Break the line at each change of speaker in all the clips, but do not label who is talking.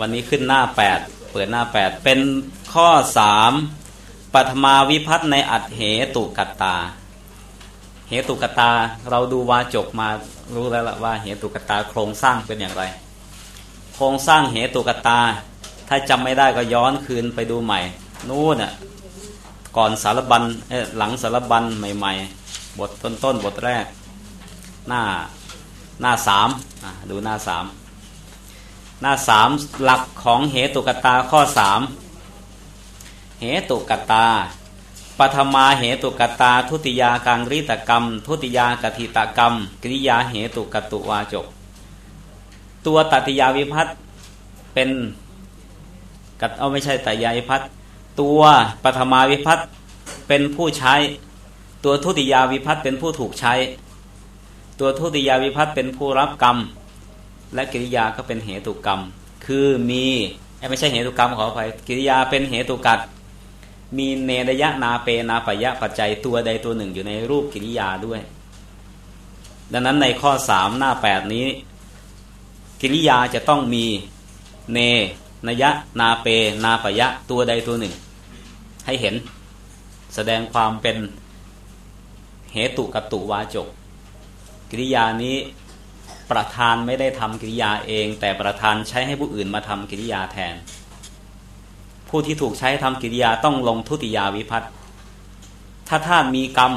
วันนี้ขึ้นหน้าแปดเปิดหน้าแปดเป็นข้อสามปัทมาวิพัฒในอัดเหตุกัตตา เหตุกตาเราดูวาจกมารู้แล้วละว่าเหตุกตาโครงสร้างเป็นอย่างไร โครงสร้างเหตุกตา ถ้าจำไม่ได้ก็ย้อนคืนไปดูใหม่ นู่นน่ะก่อนสารบัญหลังสารบัญใหม่ ๆ บทต้นๆบทแรก หน้าหน้าสามดูหน้าสาม หน้าสามหลักของเหตุกตาข้อสามเหตุกตาปฐมาเหตุกตา ทุติยากังริตกรรม ทุติยากติตกรรมกิริยาเหตุกตุวาจก ตัวตติยาวิพัตเป็นกัดเอาไม่ใช่ตติยาวิพัตตัวปฐมาวิพัตเป็นผู้ใช้ ตัวทุติยาวิพัตเป็นผู้ถูกใช้ ตัวทุติยาวิพัตเป็นผู้รับกรรม และกิริยาก็เป็นเหตุกรรม คือมีไม่ใช่เหตุกรรมขออภัยกิริยาเป็นเหตุกัดมีเนรยะนาเปนาปยะปัจจัยตัวใดตัวหนึ่งอยู่ในรูปกิริยาด้วย ดังนั้นในข้อสามหน้าแปดนี้ กิริยาจะต้องมีเนนยะนาเปนาปยะตัวใดตัวหนึ่ง ให้เห็นแสดงความเป็นเหตุกตุวาจก กิริยานี้ ประธานไม่ได้ทำกิริยาเอง แต่ประธานใช้ให้ผู้อื่นมาทำกิริยาแทน ผู้ที่ถูกใช้ทำกิริยาต้องลงทุติยาวิพัตถ้าท่านมีกรรม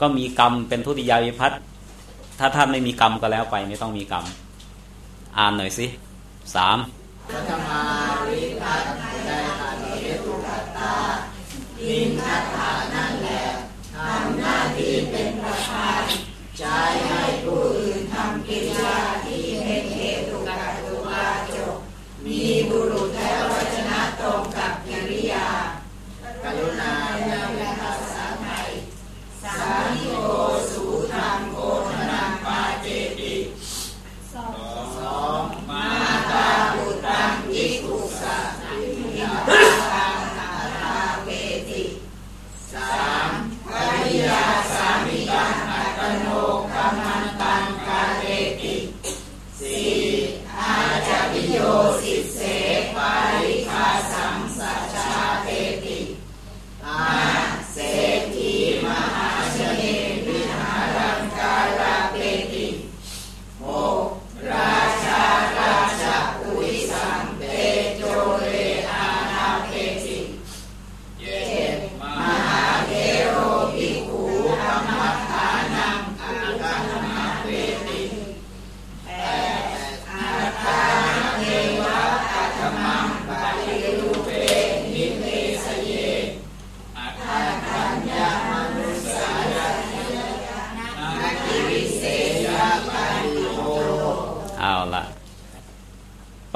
ก็มีกรรมเป็นทุติยาวิพัตถ้าท่านไม่มีกรรมก็แล้วไปไม่ต้องมีกรรม อ่านหน่อยสิสามพัฒมาวิพัตได้อาเหตุกตาลิงคัตานั่นแหละทำหน้าที่เป็นประธานใช้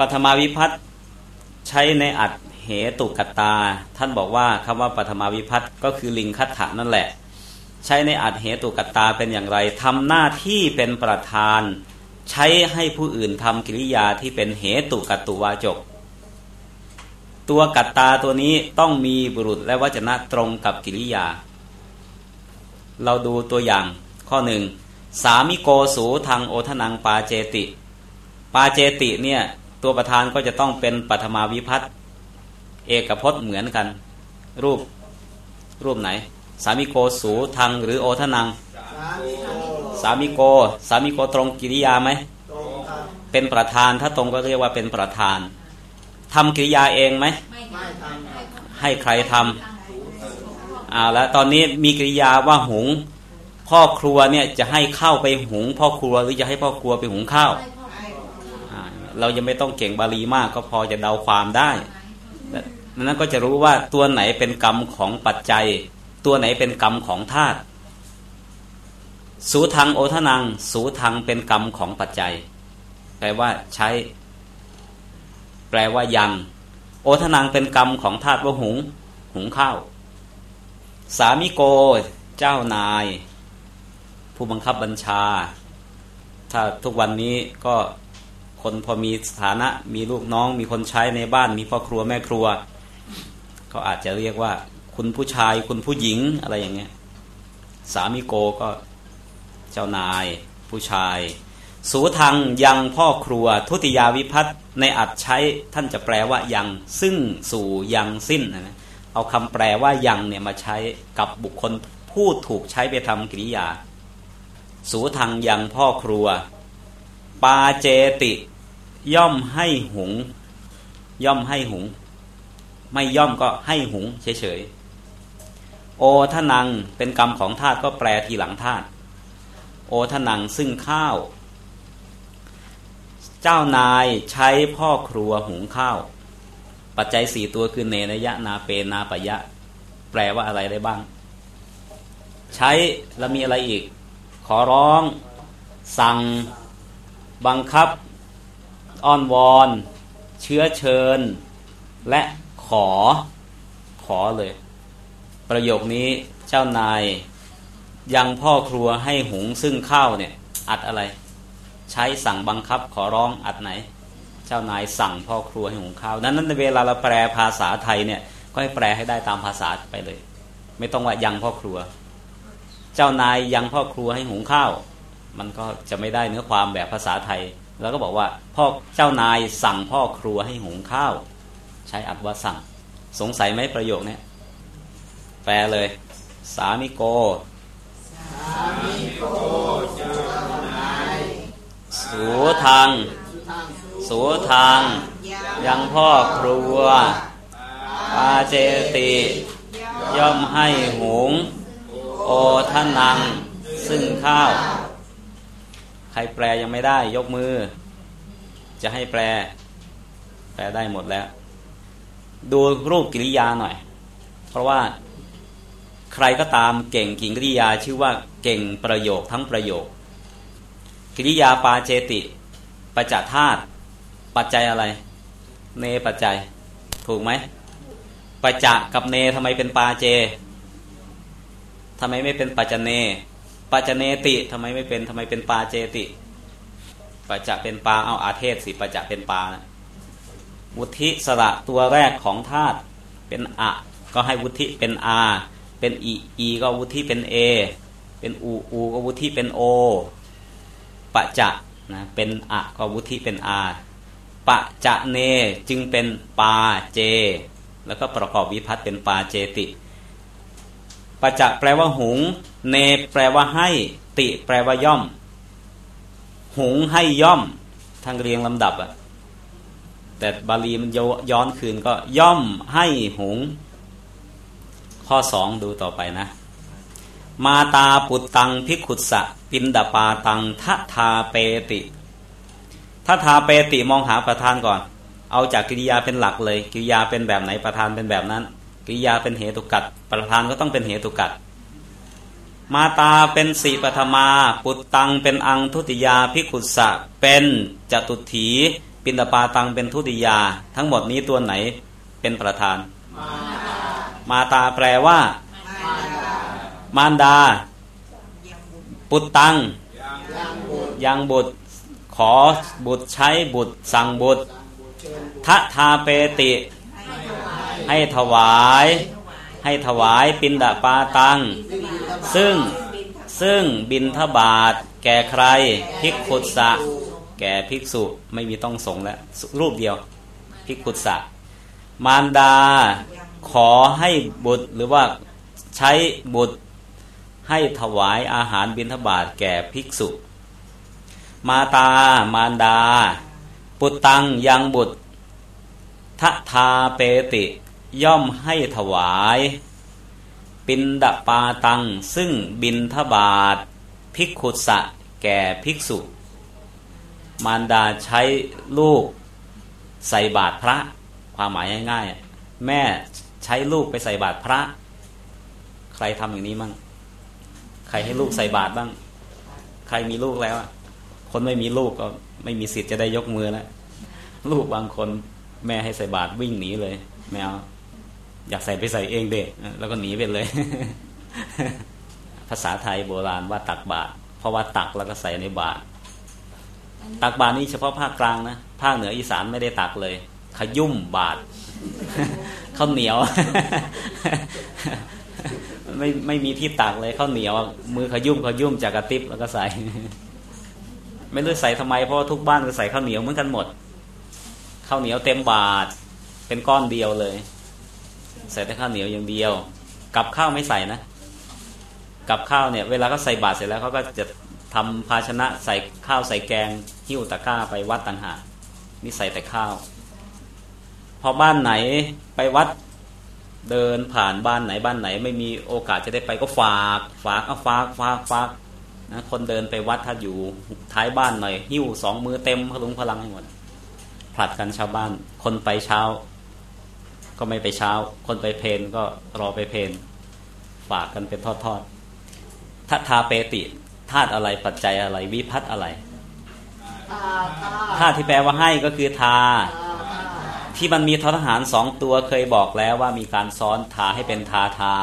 ปัทมาวิพัตใช้ในอัดเหตุกตา ท่านบอกว่าคำว่าปัทมาวิพัตก็คือลิงคัตถานั่นแหละ ใช้ในอัดเหตุกตาเป็นอย่างไรทำหน้าที่เป็นประธาน ใช้ให้ผู้อื่นทำกิริยาที่เป็นเหตุกตุวาจก ตัวกัตตาตัวนี้ต้องมีบุรุษและวจนะตรงกับกิริยา เราดูตัวอย่างข้อหนึ่งสามิโกสูทางโอทนังปาเจติ ปาเจติเนี่ย ตัวประธานก็จะต้องเป็นปัทมาวิพัตเอกพจน์เหมือนกัน รูปรูปไหน สามิโกสูทางหรือโอทนัง สามิโก สามิโกตรงกิริยาไหมเป็นประธานถ้าตรงก็เรียกว่าเป็นประธานทำกิริยาเองไหมไม่ให้ใครทำเอาแล้วตอนนี้มีกิริยาว่าหุง พ่อครัวเนี่ยจะให้เข้าไปหุง พ่อครัวหรือจะให้พ่อครัวไปหุงข้าว เรายังไม่ต้องเก่งบาลีมากก็พอจะเดาความได้นั้นก็จะรู้ว่าตัวไหนเป็นกรรมของปัจจัย ตัวไหนเป็นกรรมของธาตุสูทังโอทนัง สูทังเป็นกรรมของปัจจัย แปลว่าใช้ แปลว่ายัง โอทนังเป็นกรรมของธาตุว่าหุง หุงข้าว สามิโก เจ้านาย ผู้บังคับบัญชา ถ้าทุกวันนี้ก็ คนพอมีสถานะ มีลูกน้อง มีคนใช้ในบ้าน มีพ่อครัวแม่ครัวก็อาจจะเรียกว่า คุณผู้ชายคุณผู้หญิงอะไรอย่างเงี้ยสามิโกก็เจ้านาย ผู้ชาย สูทางยังพ่อครัว ทุติยาวิพัฒในอัดใช้ท่านจะแปลว่ายังซึ่งสู่ยังสิ้นนะเอาคำแปลว่ายังเนี่ยมาใช้กับบุคคลผู้ถูกใช้ไปทำกิริยา สูทางยังพ่อครัว ปาเจติ ย่อมให้หุง ย่อมให้หุง ไม่ย่อมก็ให้หุงเฉยๆโอทนังเป็นกรรมของธาตุก็แปลทีหลังธาตุโอทนังซึ่งข้าว เจ้านายใช้พ่อครัวหุงข้าว ปัจจัยสี่ตัวคือเนนยะนาเปนาปยะ แปลว่าอะไรได้บ้าง ใช้แล้วมีอะไรอีก ขอร้อง สั่ง บังคับ อ้อนวอน เชื้อเชิญ และขอขอเลย ประโยคนี้เจ้านายยังพ่อครัวให้หุงซึ่งข้าวเนี่ย อัดอะไร ใช้สั่งบังคับขอร้องอัดไหน เจ้านายสั่งพ่อครัวให้หุงข้าวนั้นนั้นเวลาเราแปลภาษาไทยเนี่ย ก็ให้แปลให้ได้ตามภาษาไปเลย ไม่ต้องว่ายังพ่อครัว เจ้านายยังพ่อครัวให้หุงข้าว มันก็จะไม่ได้เนื้อความแบบภาษาไทย แล้วก็บอกว่า พ่อเจ้านายสั่งพ่อครัวให้หุงข้าว ใช้อัดว่าสั่ง สงสัยไหมประโยคนี้แปลเลย สามิโกสูทางสูทางยังพ่อครัวปาเจติ ย่อมให้หุง โอทนัง ซึ่งข้าว ใครแปลยังไม่ได้ยกมือ จะให้แปล แปลได้หมดแล้ว ดูรูปกิริยาหน่อย เพราะว่าใครก็ตามเก่งกิริยาชื่อว่าเก่งประโยคทั้งประโยค กิริยาปาเจติปัจจธาตุปัจจัยอะไร เนปัจจัย ถูกไหมปัจจะกับเนทำไมเป็นปาเจทำไมไม่เป็นปัจจเน ปัจเนติทำไมไม่เป็นทำไมเป็นปาเจติ ปัจจะเป็นปาเอาอาเทศสิปัจจะเป็นปานะวุธิสระตัวแรกของธาตุเป็นอะ ก็ให้วุธิเป็นอาเป็นอีอีก็วุฒิเป็นเอเป็นอูอูก็วุฒิเป็นโอปะจะนะเป็นอะก็วุฒิเป็นอาปะจะเนจึงเป็นปาเจ แล้วก็ประกอบวิพัตเป็นปาเจติ ปะจะแปลว่าหุง เนแปลว่าให้ ติแปลว่าย่อม หุงให้ย่อม ทางเรียงลำดับอะแต่บาลีมันย้อนคืนก็ย่อมให้หุง ข้อสองดูต่อไปนะ มาตาปุตตังพิกุสะปินดาปาตังทัทาเปติทัทาเปติมองหาประธานก่อน เอาจากกิริยาเป็นหลักเลย กิริยาเป็นแบบไหนประธานเป็นแบบนั้น กิริยาเป็นเหตุกัดประธานก็ต้องเป็นเหตุกัดมาตาเป็นสีปฐมา ปุตตังเป็นอังทุติยาพิกุสะเป็นจตุถีปินดาปาตังเป็นทุติยา ทั้งหมดนี้ตัวไหนเป็นประธาน มาตาแปลว่า มารดา ปุตตังยังบุตร ขอบุตรใช้บุตรสั่งบุตรทัทาเปติ ให้ถวาย ให้ถวายปินดาปาตัง ซึ่งซึ่งบินทบาทแก่ใครภิกขุสะแก่ภิกษุไม่มีต้องสงแล้ว รูปเดียวภิกขุสะมารดาขอให้บุตรหรือว่าใช้บุตรให้ถวายอาหารบิณฑบาตแก่ภิกษุ มาตามารดา ปุตตังยังบุตรทะทาเปติ ย่อมให้ถวาย ปินดาปาตัง ซึ่งบินทบาทภิกขุสะแก่ภิกษุ มารดาใช้ลูกใส่บาตรพระ ความหมายง่ายๆ แม่ใช้ลูกไปใส่บาตรพระ ใครทำอย่างนี้มั่งใครให้ลูกใส่บาตรบ้าง ใครมีลูกแล้วคนไม่มีลูกก็ไม่มีสิทธิ์จะได้ยกมือแล้วลูกบางคนแม่ให้ใส่บาตรวิ่งหนีเลย แมว อยากใส่ไปใส่เองเด็กแล้วก็หนีไปเลย ภาษาไทยโบราณว่าตักบาตรเพราะว่าตักแล้วก็ใส่ในบาตรตักบาตรนี่เฉพาะภาคกลางนะภาคเหนืออีสานไม่ได้ตักเลย ขยุ่มบาตรข้าวเหนียว ไม่ไม่มีที่ตักเลยข้าวเหนียว มือขยุ่มขยุ่มจากกระติบแล้วก็ใส่ ไม่รู้ใส่ทำไมเพราะทุกบ้านก็ใส่ข้าวเหนียวเหมือนกันหมดข้าวเหนียวเต็มบาทเป็นก้อนเดียวเลย ใส่แต่ข้าวเหนียวอย่างเดียว กับข้าวไม่ใส่นะ กับข้าวเนี่ยเวลาเขาใส่บาตรเสร็จแล้วเขาก็จะทำภาชนะใส่ข้าวใส่แกง หิ้วตะกร้าไปวัดต่างหากนี่ใส่แต่ข้าว พอบ้านไหนไปวัดเดินผ่านบ้านไหนบ้านไหน ไม่มีโอกาสจะได้ไปก็ฝากฝากเอาฝากฝากฝากนะคนเดินไปวัดถ้าอยู่ท้ายบ้านหน่อย หิ้วสองมือเต็มพลุงพลังให้หมดผลัดกันชาวบ้านคนไปเช้า ก็ไม่ไปเช้า คนไปเพนก็รอไปเพนฝากกันเป็นทอดๆทัทาเปติธาตุอะไรปัจจัยอะไร วิพัตอะไรธาตุที่แปลว่าให้ก็คือทา ที่มันมีททหารสองตัวเคยบอกแล้วว่ามีการซ้อนทาให้เป็นทาทา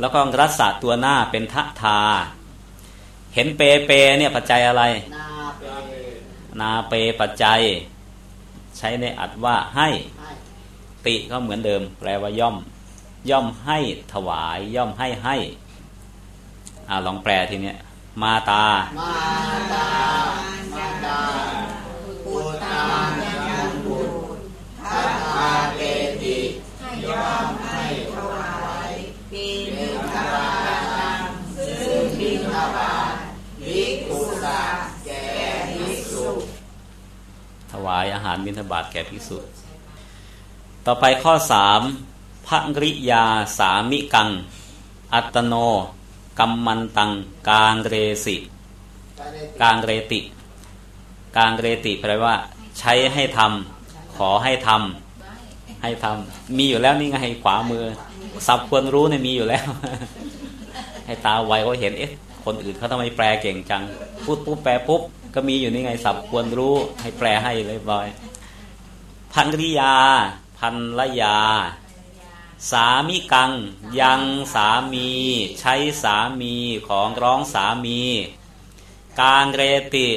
แล้วก็รัศตัวหน้าเป็นทะทา เห็นเปเปเนี่ยปัจจัยอะไร นาเปนาเปปัจจัย ใช้ในอัดว่าให้ ติก็เหมือนเดิม แปลว่าย่อม ย่อมให้ถวาย ย่อมให้ให้อ่าลองแปลทีเนี้ยมาตา มาตา มาตาปุตตายังบุตรทัตตาเปติย่อมให้ถวายปินทบาตังซึ่งปินทบาทวิกุสะแก่ภิกษุถวายอาหารบิณฑบาตแก่ภิกษุ ต่อไปข้อสามพระกริยาสามิกัง อัตโน กัมมันตัง กางเรสิ กางเรติ กางเรติแปลว่า ใช้ให้ทำขอให้ทำให้ทำมีอยู่แล้วนี่ไงขวามือสับควรรู้เนี่ยมีอยู่แล้ว ให้ตาไวก็เห็นเอ๊ะคนอื่นเขาทำไมแปลเก่งจัง พูดปุ๊บแปลปุ๊บก็มีอยู่นี่ไงสับควรรู้ให้แปลให้เลยบอย พันริยา พันละยา สามิกัง ยังสามี ใช้สามีของร้องสามี การเรติ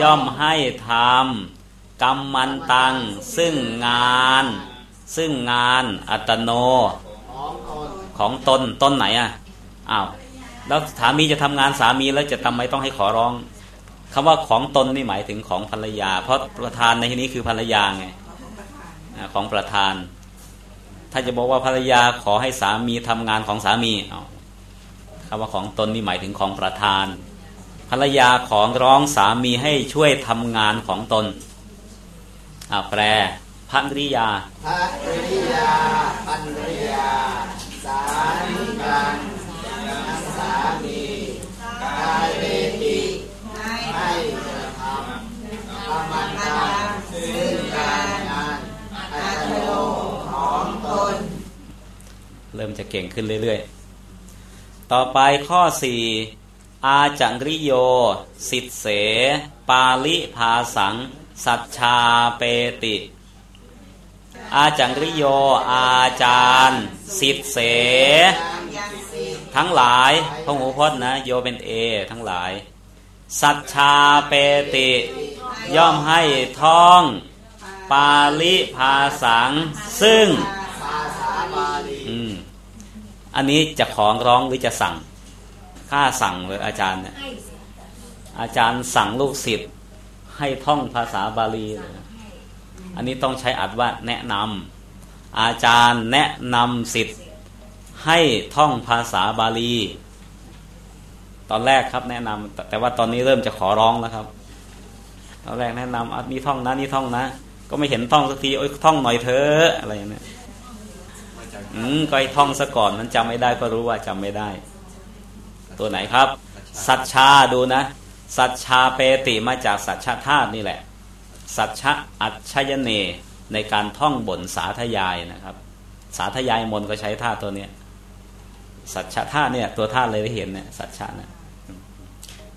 ย่อมให้ทำกรรมมันตัง ซึ่งงาน ซึ่งงานอัตโน ของตนต้นไหนอะอ้าวแล้วสามีจะทำงานสามีแล้วจะทำไมต้องให้ขอร้องคำว่าของตนนี่หมายถึงของภรรยา เพราะประธานในที่นี้คือภรรยาไง ของประธาน ถ้าจะบอกว่าภรรยาขอให้สามีทำงานของสามีเอาคำว่าของตนนี่หมายถึงของประธาน ภรรยาของร้องสามีให้ช่วยทำงานของตนอาแปลพันริยาพันริยาพันริยา สามีกันสามีกายเวที เริ่มจะเก่งขึ้นเรื่อยๆ ต่อไปข้อสี่อาจังริโย สิทเส ปาลิภาสัง สัจชาเปติ อาจังริโย อาจารย์ สิทเส ทั้งหลายพระหูพจน์นะ โยเป็นเอ ทั้งหลาย สัจชาเปติ ย่อมให้ท่อง ปาลิภาสัง ซึ่งอืม อันนี้จะของร้องหรือจะสั่งข้าสั่งเลยอาจารย์เนี่ยอาจารย์สั่งลูกศิษย์ให้ท่องภาษาบาลีเลยอันนี้ต้องใช้อัดว่าแนะนำอาจารย์แนะนำศิษย์ให้ท่องภาษาบาลี ตอนแรกครับแนะนำแต่ว่าตอนนี้เริ่มจะขอร้องแล้วครับ ตอนแรกแนะนำอันนี้ท่องนะนี่ท่องนะ ก็ไม่เห็นท่องสักทีโอ้ยท่องหน่อยเถอะอะไรอย่างเนี้ย อืมก็ให้ท่องซะก่อนมันจำไม่ได้ก็รู้ว่าจำไม่ได้ ตัวไหนครับ สัจชาดูนะ สัจชาเปติมาจากสัจชาธาตุนี่แหละ สัจชะอัจฉยเนในการท่องบนสาธยายนะครับ สาธยายมนก็ใช้ท่าตัวเนี้ยสัจชาธาตุเนี่ยตัวธาตุเลยได้เห็นเนี่ยสัจชะนะ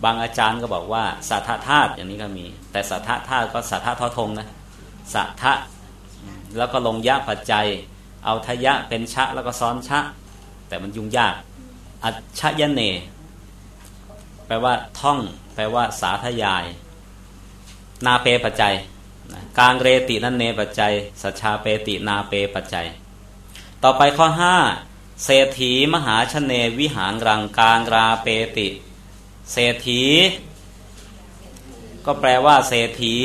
บางอาจารย์ก็บอกว่าสัทธาธาตุอย่างนี้ก็มี แต่สัทธาธาตุก็สัทธาทอทงนะสัทธะแล้วก็ลงยะปัจจัย เอาทยะเป็นชะแล้วก็ซ้อนชะ แต่มันยุ่งยาก อัจฉยเน แปลว่าท่อง แปลว่า สาธยาย นาเปปัจจัยกางเรตินันเนปัจจัยสัชาเปตินาเปปัจจัย ต่อไปข้อห้าเศรษฐีมหาชเนวิหารรังกางราเปติ เศรษฐี ก็แปลว่า เศรษฐี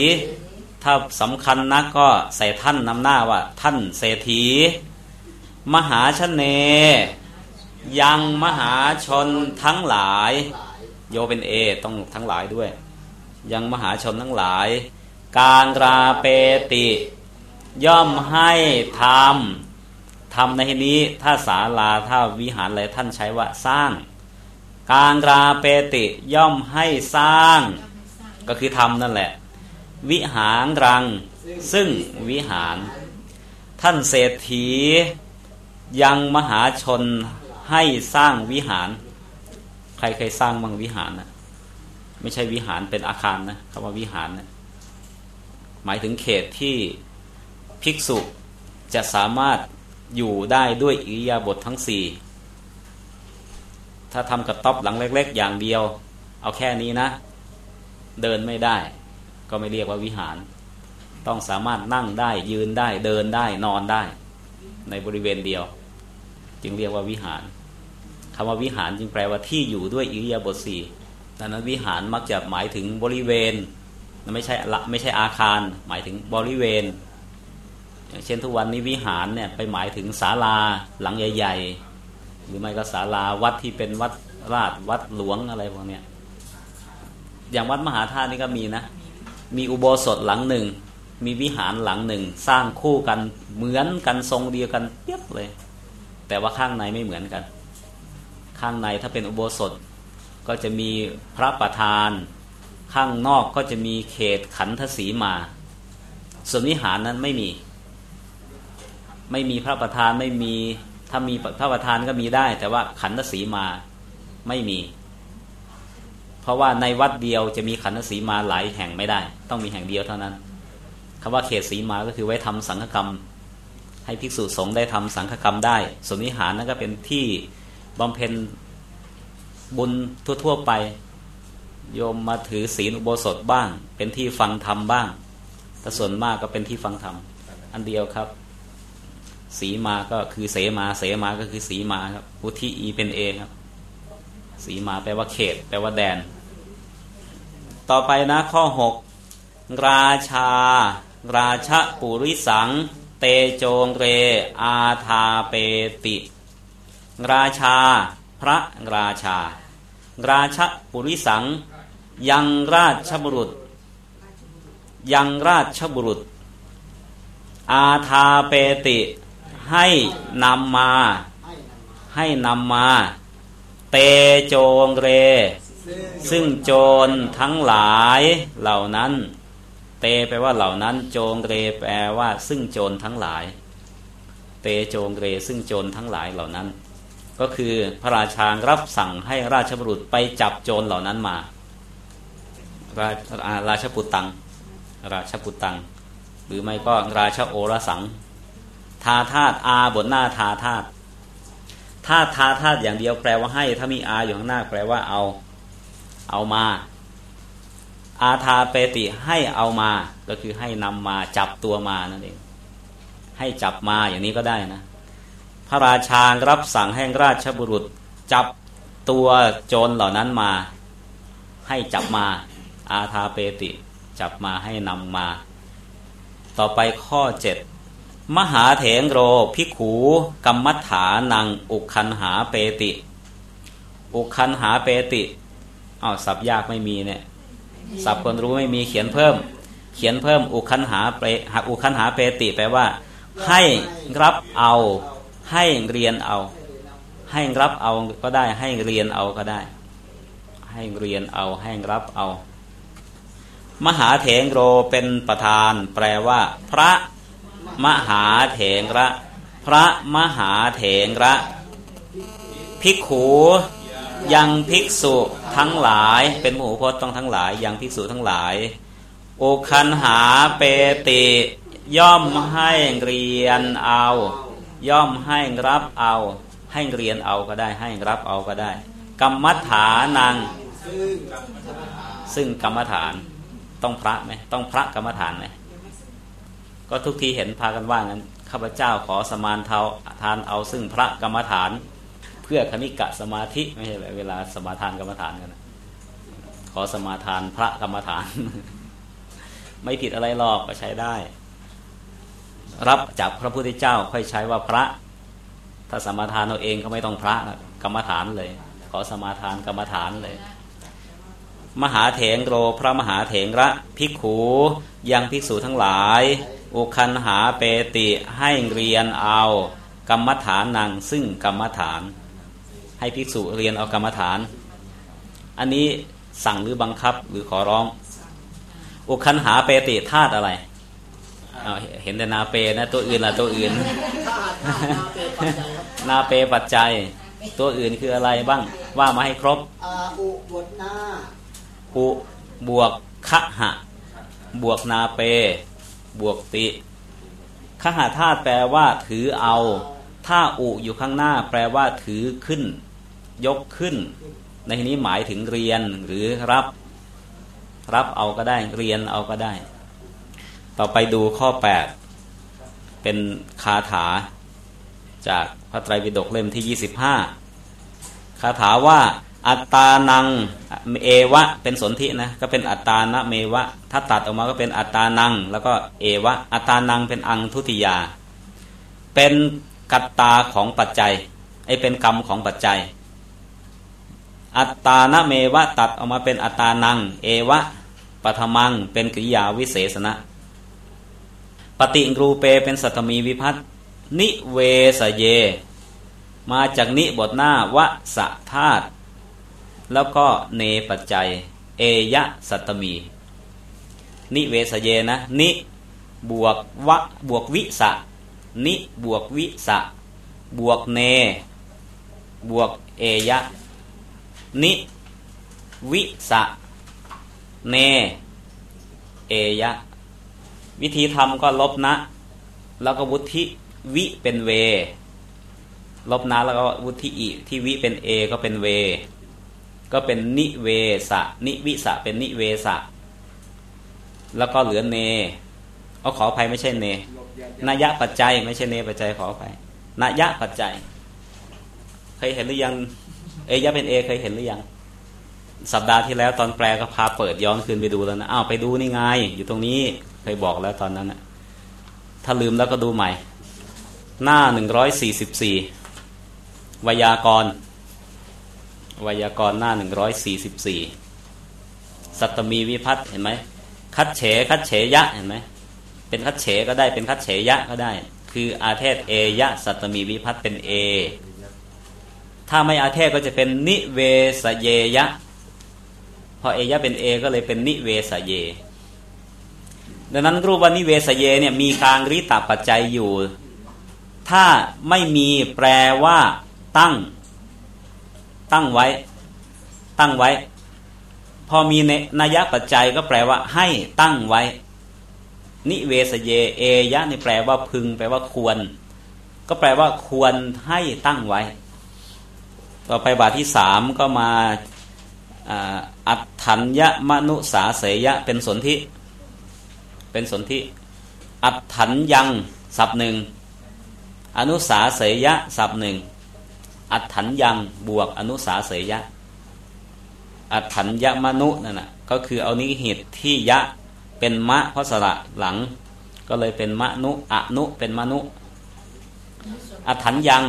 ถ้าสำคัญนักก็ใส่ท่านนำหน้าว่า ท่านเศรษฐี มหาชนเน ยังมหาชนทั้งหลาย โยเป็นเอต้องทั้งหลายด้วย ยังมหาชนทั้งหลาย การราเปติ ย่อมให้ทำทำในที่นี้ถ้าศาลาถ้าวิหารอะไรท่านใช้ว่าสร้าง การราเปติย่อมให้สร้าง ก็คือทำนั่นแหละ วิหารรัง ซึ่งวิหาร ท่านเศรษฐี ยังมหาชนให้สร้างวิหาร ใครเคยสร้างบางวิหารนะไม่ใช่วิหารเป็นอาคารนะคำว่าวิหารนะหมายถึงเขตที่ภิกษุจะสามารถอยู่ได้ด้วยอิริยาบถททั้งสี่ถ้าทำกระต๊อบหลังเล็ก ๆ อย่างเดียว เอาแค่นี้นะ เดินไม่ได้ ก็ไม่เรียกว่าวิหาร ต้องสามารถนั่งได้ยืนได้เดินได้นอนได้ ในบริเวณเดียว จึงเรียกว่าวิหารคำว่าวิหารจึงแปลว่าที่อยู่ด้วยอิริยาบถสี่ดังนั้นวิหารมักจะหมายถึงบริเวณไม่ใช่ไม่ใช่อาคาร หมายถึงบริเวณ อย่างเช่นทุกวันนี้วิหารเนี่ยไปหมายถึงศาลาหลังใหญ่ ๆ หรือไม่ก็ศาลาวัดที่เป็นวัดราชวัดหลวงอะไรพวกนี้อย่างวัดมหาธาตุนี่ก็มีนะ มีอุโบสถหลังหนึ่ง มีวิหารหลังหนึ่ง สร้างคู่กันเหมือนกันทรงเดียวกันเปียบเลย แต่ว่าข้างในไม่เหมือนกัน ข้างในถ้าเป็นอุโบสถก็จะมีพระประธาน ข้างนอกก็จะมีเขตขันธสีมา ส่วนวิหารนั้นไม่มี ไม่มีพระประธานไม่มีถ้ามีพระประธานก็มีได้ แต่ว่าขันธสีมาไม่มี เพราะว่าในวัดเดียวจะมีขันธสีมาหลายแห่งไม่ได้ ต้องมีแห่งเดียวเท่านั้นคำว่าเขตสีมาก็คือไว้ทำสังฆกรรม ให้ภิกษุสงฆ์ได้ทำสังฆกรรมได้ส่วนวิหารนั่นก็เป็นที่บำเพ็ญบุญทั่ว ๆ ไป โยมมาถือศีลอุโบสถบ้าง เป็นที่ฟังธรรมบ้างแต่ส่วนมากก็เป็นที่ฟังธรรมอันเดียวครับ สีมาก็คือเสมา เสมาก็คือสีมาครับอุทิอีเป็นเอครับสีมาแปลว่าเขต แปลว่าแดน ต่อไปนะข้อหกราชา ราชปุริสัง เตโจงเร อาทาเปติ ราชา พระราชา ราชปุริสัง ยังราชบุรุษ ยังราชบุรุษ อาทาเปติ ให้นำมา ให้นำมา เตโจงเร ซึ่งโจรทั้งหลายเหล่านั้น เตแปลว่าเหล่านั้น โจงเรแปลว่า ซึ่งโจรทั้งหลาย เตโจงเรซึ่งโจรทั้งหลายเหล่านั้น ก็คือพระราชารับสั่งให้ราชบุรุษไปจับโจรเหล่านั้นมา ราราชปุตัง ราชปุตัง หรือไม่ก็ราชโอรสัง ทาธาตอาบนหน้าทาธาตถ้าทาธาตอย่างเดียวแปลว่าให้ ถ้ามีอาอยู่ข้างหน้าแปลว่าเอา เอามา อาทาเปติให้เอามาก็คือให้นำมาจับตัวมานั่นเองให้จับมาอย่างนี้ก็ได้นะ พระราชารับสั่งให้ราชบุรุษ จับตัวโจรเหล่านั้นมา ให้จับมา อาทาเปติ จับมาให้นำมา ต่อไปข้อเจ็ดมหาเถงโรพิขูกัมมัฏฐานังอุคันหาเปติ อุคันหาเปติอ้าวสับยากไม่มีเนี่ย สับคนรู้ไม่มีเขียนเพิ่ม เขียนเพิ่มอุคันหาเปอุคันหาเปติแปลว่า ให้รับเอา ให้เรียนเอา ให้รับเอาก็ได้ ให้เรียนเอาก็ได้ ให้เรียนเอา ให้รับเอา มหาเถงโรเป็นประธาน แปลว่า พระมหาเถงระ พระมหาเถงระภิกขู ยังภิกษุทั้งหลาย เป็นมู่พจน์ต้องทั้งหลาย ยังภิกษุทั้งหลาย โอคันหาเปติย่อมให้เรียนเอา ย่อมให้รับเอา ให้เรียนเอาก็ได้ ให้รับเอาก็ได้กรรมฐานัง ซึ่งกรรมฐานต้องพระไหมต้องพระกรรมฐานไหมก็ทุกทีเห็นพากันว่างั้นข้าพเจ้าขอสมานเทาทานเอาซึ่งพระกรรมฐาน พื่อคณิกะสมาธิไม่ใช่เวลาสมาทานกรรมฐานกันขอสมาทานพระกรรมฐาน ไม่ผิดอะไรหรอกก็ใช้ได้ รับจากพระพุทธเจ้าค่อยใช้ว่าพระ ถ้าสมาทานเราเองก็ไม่ต้องพระกรรมฐานเลย ขอสมาทานกรรมฐานเลย มหาเถงโรพระมหาเถงระภิกขูยังภิกษุทั้งหลาย อุคันหาเปติให้เรียนเอา กรรมฐานนังซึ่งกรรมฐาน ให้ภิกษุเรียนเอากรรมฐาน อันนี้สั่งหรือบังคับหรือขอร้อง อุคันหาเปติธาตุอะไรเห็นแต่นาเปนะ ตัวอื่นละตัวอื่น นาเปปัจจัย ตัวอื่นคืออะไรบ้าง ว่ามาให้ครบ
อุบวกนา
อุบวกคะหะ บวกนาเป บวกติขหาธาตุแปลว่าถือเอา ถ้าอุอยู่ข้างหน้า แปลว่าถือขึ้น ยกขึ้น ในที่นี้หมายถึงเรียนหรือรับ รับเอาก็ได้เรียนเอาก็ได้ ต่อไปดูข้อ 8 เป็นคาถาจากพระไตรปิฎกเล่มที่ 25 คาถาว่า อัตตานังเอวะ เป็นสนธินะก็เป็นอัตตานะเมวะ ถ้าตัดออกมาก็เป็นอัตตานัง แล้วก็เอวะ อัตตานังเป็นอังทุติยา เป็นกัตตาของปัจจัยไอเป็นกรรมของปัจจัย อัตตานะเมวะตัดออกมาเป็นอัตานัง เอวะปฐมัง เป็นกิริยาวิเศษนะปฏิกรูเปเป็นสัตมีวิพัตนิเวสเย มาจากนิบทหน้าวะสะธาตแล้วก็เนปัจจัย เอยะสัตมี นิเวสเยนะ นิบวกวะบวกวิสะนิบวกวิสะบวกเน บวกเอยะ นิวิสะเน เอยะ วิธีทำก็ลบนะ แล้วก็วุธิวิเป็นเว ลบนะแล้วก็วุธิอีที่วิเป็นเอก็เป็นเว ก็เป็นนิเวสะนิวิสะเป็นนิเวสะ แล้วก็เหลือเนเอาขออภัยไม่ใช่เนนยะปัจจัย ไม่ใช่เนปัจจัยขออภัยนยะปัจจัย เคยเห็นหรือยัง เอยะเป็นเอเคยเห็นหรือยังสัปดาห์ที่แล้วตอนแปลก็พาเปิดย้อนคืนไปดูแล้วนะอ้าวไปดูนี่ไง อยู่ตรงนี้เคยบอกแล้วตอนนั้นนะถ้าลืมแล้วก็ดูใหม่ หน้าหนึ่งร้อยสี่สิบสี่วยากรวยากรหน้าหนึ่งร้อยสี่สิบสี่สัตมีวิพัตเห็นไหมคัดเฉคัดเฉยะเห็นไหมเป็นคัดเฉก็ได้เป็นคัดเฉยะก็ได้ คืออาเทศเอยะ สัตมีวิพัตเป็นเอ ถ้าไม่อาเทศก็จะเป็นนิเวสเยยะ พอเอยะเป็นเอก็เลยเป็นนิเวสเย ดังนั้นรูปว่านิเวสเยเนี่ยมีการริตาปัจจัยอยู่ ถ้าไม่มีแปลว่า ตั้ง ตั้งไว้ ตั้งไว้ พอมีนัยปัจจัยก็แปลว่า ให้ตั้งไว้ นิเวสเย เอยะนี่แปลว่าพึง แปลว่าควร ก็แปลว่าควรให้ตั้งไว้ ต่อไปบาทที่สามก็มาอัตถัญญมนุสาเสยะเป็นสนธิเป็นสนธิอัตถัญยังสับหนึ่งอนุสาเสยะสับหนึ่งอัฏฐัญยังบวกอนุสาเสยะ อัฏฐัญญมนุนั่นนะก็คือเอานิหิตที่ยะเป็นมะเพราะสระหลัง ก็เลยเป็นมนุอนุเป็นมนุอัฏฐัญยัง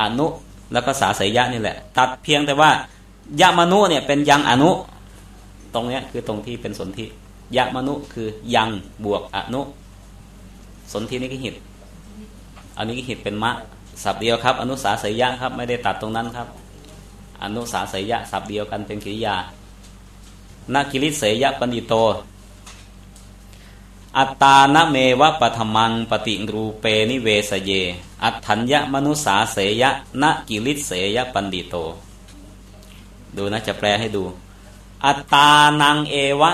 อนุ แล้วก็สาสยยะนี่แหละ ตัดเพียงแต่ว่ายะมนุเนี่ยเป็นยังอนุ ตรงเนี้ยคือตรงที่เป็นสนธิยะมนุคือยังบวกอนุ สนธินิหิตอันนี้หิตเป็นมะสับเดียวครับ อนุสาสยะครับ ไม่ได้ตัดตรงนั้นครับ อนุสาสยะสับเดียวกันเป็นกิริยานากิริเสยะปณิโต อัตตานเมวะปธมังปฏิรูเปนิเวสเย อัตถัญญมนุสาเสยะนกิริเสยะปันดิโต ดูนะจะแปลให้ดู อัตตานังเอวะ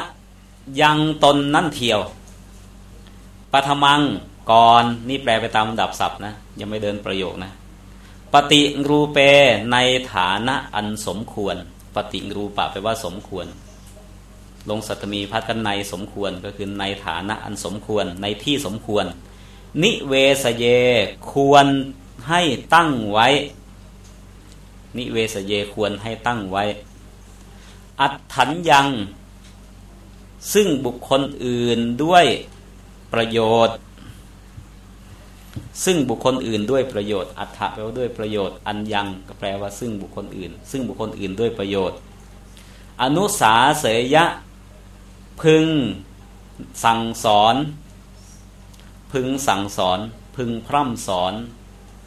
ยังตนนั่นเทียวปธมังก่อนนี่แปลไปตามดับศัพท์นะ ยังไม่เดินประโยคนะ ปฏิรูเปในฐานะอันสมควร ปฏิรูปะแปลว่าสมควร ลงสัตมีพัฒกันในสมควรก็คือในฐานะอันสมควรในที่สมควร นิเวสเย ควรให้ตั้งไว้ นิเวสเยควรให้ตั้งไว้ อัดถันยัง ซึ่งบุคคลอื่นด้วยประโยชน์ ซึ่งบุคคลอื่นด้วยประโยชน์ อัฏฐะแปลว่าด้วยประโยชน์ อันยังก็แปลว่าซึ่งบุคคลอื่น ซึ่งบุคคลอื่นด้วยประโยชน์ อนุสาเสยะ พึงสั่งสอน พึงสั่งสอน พึงพร่ำสอน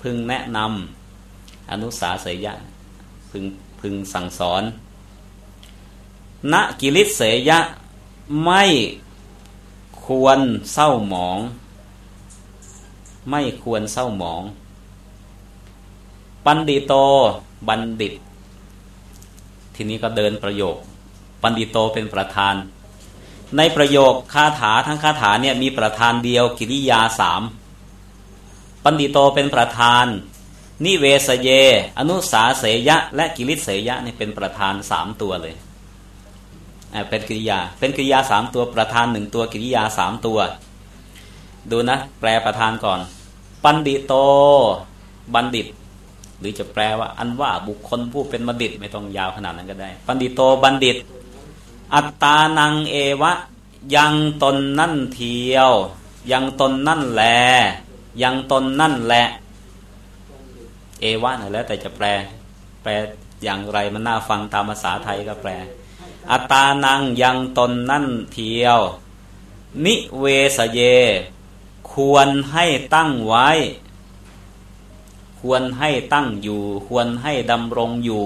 พึงแนะนำอนุสาเสยะ พึงพึงสั่งสอนณกิริเสยะไม่ควรเศร้าหมอง ไม่ควรเศร้าหมอง ปัณฑิโตบัณฑิต ทีนี้ก็เดินประโยค ปัณฑิโตเป็นประธาน ในประโยคคาถาทั้งคาถาเนี่ยมีประธานเดียวกิริยาสามปัณฑิโตเป็นประธาน นิเวสเย อนุสาเสยยะ และกิลิสเสยยะนี่เป็นประธานสามตัวเลยเป็นกิริยา เป็นกิริยาสามตัวประธานหนึ่งตัวกิริยาสามตัว ดูนะ แปลประธานก่อน ปัณฑิโต บัณฑิต หรือจะแปลว่าอันว่าบุคคลผู้เป็นบัณฑิตไม่ต้องยาวขนาดนั้นก็ได้ ปัณฑิโตบัณฑิต อัตตานังเอวะ ยังตนนั่นเทียว ยังตนนั่นแล ยังตนนั่นแหละ เอวะนะแล้วแต่จะแปล แปลอย่างไรมันน่าฟังตามภาษาไทยก็แปล อัตานังยังตนนั่นเทียว นิเวสเย ควรให้ตั้งไว้ ควรให้ตั้งอยู่ ควรให้ดำรงอยู่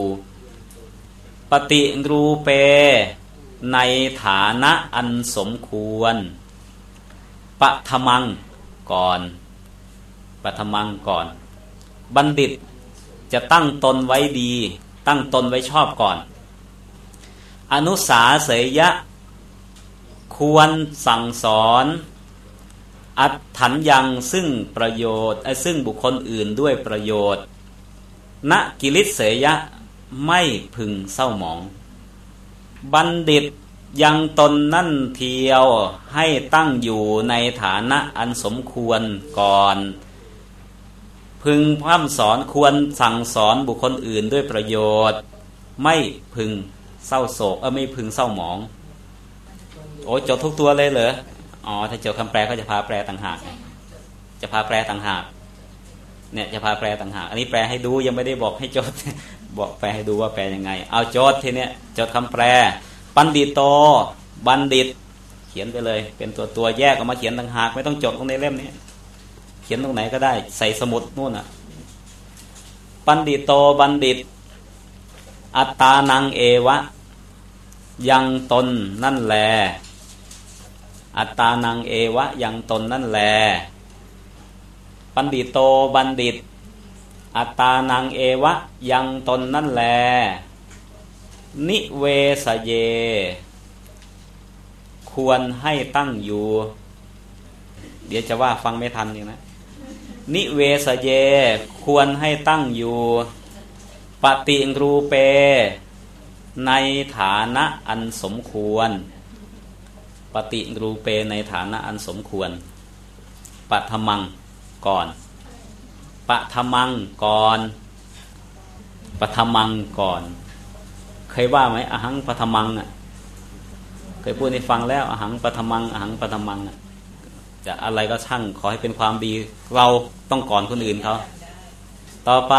ปฏิรูเป ในฐานะอันสมควรปะทมังก่อนปะทมังก่อน บัณฑิตจะตั้งตนไว้ดี ตั้งตนไว้ชอบก่อน อนุสาเสยะควรสั่งสอน อัดถันยังซึ่งประโยชน์ซึ่งบุคคลอื่นด้วยประโยชน์ณกิริเสยะไม่พึงเศร้าหมอง บัณฑิตยังตนนั่นเทียวให้ตั้งอยู่ในฐานะอันสมควรก่อน พึงพร่ำสอนควรสั่งสอนบุคคลอื่นด้วยประโยชน์ ไม่พึงเศร้าโศกเออไม่พึงเศร้าหมอง โอ้จดทุกตัวเลยเหรออ๋อถ้าจดคำแปลก็จะพาแปลต่างหาก จะพาแปลต่างหาก เนี่ยจะพาแปลต่างหาก อันนี้แปลให้ดูยังไม่ได้บอกให้จด บอกแปลให้ดูว่าแปลยังไง เอาจดทีเนี้ยจดคำแปล ปัณฑิโต บัณฑิต เขียนไปเลย เป็นตัวตัวแยกออกมาเขียนต่างหาก ไม่ต้องจดตรงในเล่มนี้ เขียนตรงไหนก็ได้ ใส่สมุดนู่นอะ ปัณฑิโตบัณฑิต อัตตานังเอวะ ยังตนนั่นแล อัตตานังเอวะ ยังตนนั่นแล ปัณฑิโตบัณฑิต อัตานังเอวะยังตนนั่นแล นิเวสเย ควรให้ตั้งอยู่ เดี๋ยวจะว่าฟังไม่ทันนี่นะ นิเวสเย ควรให้ตั้งอยู่ปฏิรูเป ในฐานะอันสมควร ปฏิรูเปในฐานะอันสมควรปัทมังก่อน ปัทมังก่อนปัทมังก่อน เคยว่าไหมอหังปัทมังอะเคยพูดให้ฟังแล้วอหังปัทมังอหังปัทมังอะจะอะไรก็ช่างขอให้เป็นความดี เราต้องก่อนคนอื่นเขาต่อไป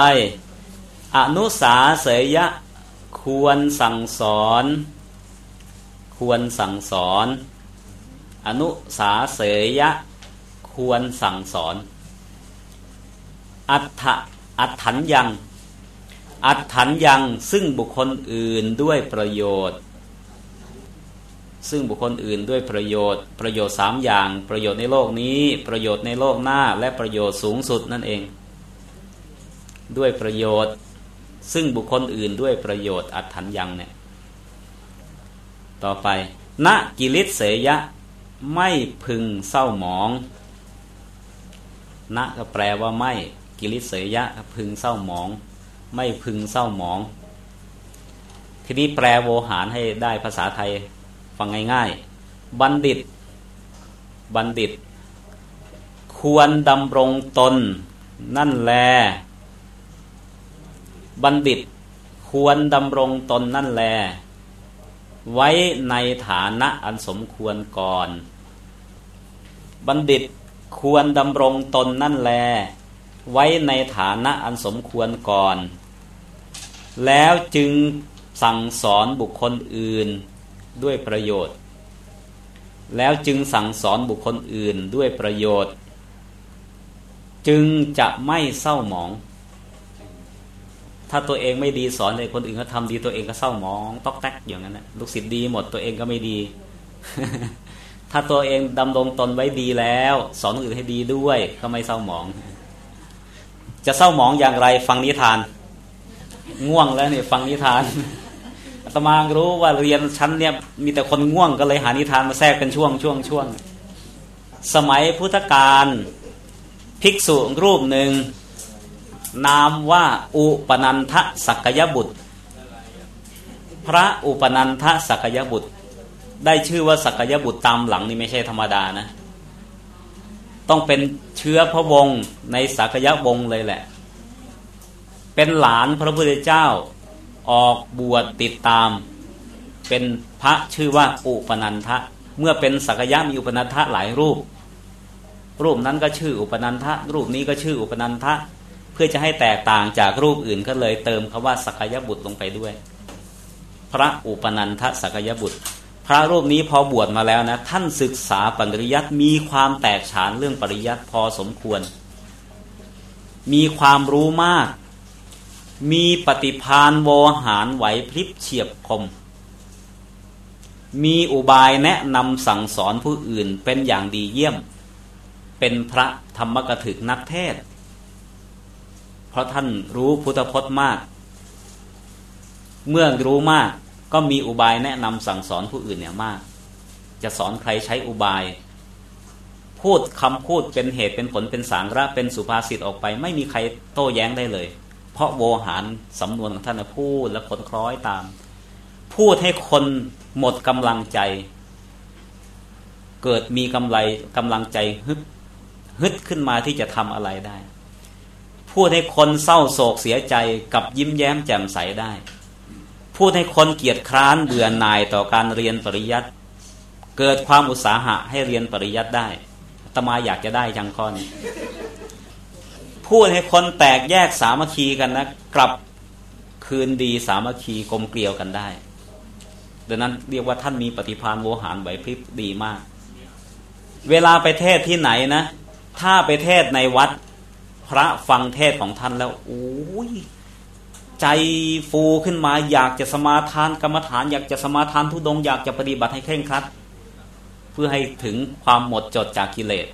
อนุสาเสยะควรสั่งสอน ควรสั่งสอน อนุสาเสยะควรสั่งสอน อัฏฐอัฏฐันยัง อัฏฐันยังซึ่งบุคคลอื่นด้วยประโยชน์ ซึ่งบุคคลอื่นด้วยประโยชน์ ประโยชน์สามอย่าง ประโยชน์ในโลกนี้ ประโยชน์ในโลกหน้า และประโยชน์สูงสุดนั่นเอง ด้วยประโยชน์ ซึ่งบุคคลอื่นด้วยประโยชน์อัตถันยังเนี่ยต่อไปณกิริเสยะไม่พึงเศร้าหมองณก็แปลว่าไม่ กิริเสยะพึงเศร้าหมอง ไม่พึงเศร้าหมอง ทีนี้แปลโวหารให้ได้ภาษาไทยฟังง่ายๆ บัณฑิต บัณฑิต ควรดำรงตน นั่นแล บัณฑิต ควรดำรงตนนั่นแล ไว้ในฐานะอันสมควรก่อน บัณฑิตควรดำรงตนนั่นแล ไว้ในฐานะอันสมควรก่อน แล้วจึงสั่งสอนบุคคลอื่นด้วยประโยชน์ แล้วจึงสั่งสอนบุคคลอื่นด้วยประโยชน์ จึงจะไม่เศร้าหมอง ถ้าตัวเองไม่ดีสอนเลยคนอื่นก็ทำดีตัวเองก็เศร้าหมองตอกแตกอย่างนั้นนะลูกศิษย์ดีหมดตัวเองก็ไม่ดี ถ้าตัวเองดำรงตนไว้ดีแล้ว สอนอื่นให้ดีด้วยก็ไม่เศร้าหมอง จะเศร้าหมองอย่างไรฟังนิทาน ง่วงแล้วเนี่ยฟังนิทานตมารู้ว่าเรียนชั้นเนี่ยมีแต่คนง่วงก็เลยหานิทานมาแทรกเป็นช่วงช่วงช่วงสมัยพุทธกาลภิกษุรูปหนึ่ง นามว่าอุปนันทสักยบุตร พระอุปนันทสักยบุตร ได้ชื่อว่าสักยบุตรตามหลังนี่ไม่ใช่ธรรมดานะ ต้องเป็นเชื้อพระวงศ์ในสักยะวงศ์เลยแหละ เป็นหลานพระพุทธเจ้าออกบวชติดตาม เป็นพระชื่อว่าอุปนันทะ เมื่อเป็นสักยะมีอุปนันทะหลายรูป รูปนั้นก็ชื่ออุปนันทะ รูปนี้ก็ชื่ออุปนันทะ เพื่อจะให้แตกต่างจากรูปอื่นก็เลยเติมคาว่าสักยะบุตรลงไปด้วย พระอุปนันทะสักยะบุตร พระรูปนี้พอบวชมาแล้วนะท่านศึกษาปริยัติมีความแตกฉานเรื่องปริยัติพอสมควร มีความรู้มาก มีปฏิพานโวหารไหวพริบเฉียบคม มีอุบายแนะนำสั่งสอนผู้อื่นเป็นอย่างดีเยี่ยม เป็นพระธรรมกถึกนักเทศ เพราะท่านรู้พุทธพจน์มาก เมื่อรู้มาก ก็มีอุบายแนะนำสั่งสอนผู้อื่นเนี่ยมาก จะสอนใครใช้อุบาย พูดคำพูดเป็นเหตุเป็นผลเป็นสางระเป็นสุภาษิตออกไป ไม่มีใครโต้แย้งได้เลย เพราะโวหารสำนวนของท่านพูดและคนคล้อยตาม พูดให้คนหมดกำลังใจ เกิดมีกำไรกำลังใจฮึดฮึดขึ้นมาที่จะทำอะไรได้ พูดให้คนเศร้าโศกเสียใจกับยิ้มแย้มแจ่มใสได้ พูดให้คนเกียดคร้านเบื่อหน่ายต่อการเรียนปริยัติเกิดความอุตสาหะให้เรียนปริยัติได้ตมาอยากจะได้จังข้อนี้พูดให้คนแตกแยกสามัคคีกันนะกลับคืนดีสามัคคีกลมเกลียวกันได้ดังนั้นเรียกว่าท่านมีปฏิภาณโวหารไหวพริบดีมาก เวลาไปเทศที่ไหนนะ ถ้าไปเทศในวัด พระฟังเทศของท่านแล้วโอ้ย ใจฟูขึ้นมาอยากจะสมาทานกรรมฐาน อยากจะสมาทานทุดง อยากจะปฏิบัติให้เคร่งครัด เพื่อให้ถึงความหมดจดจากกิเลส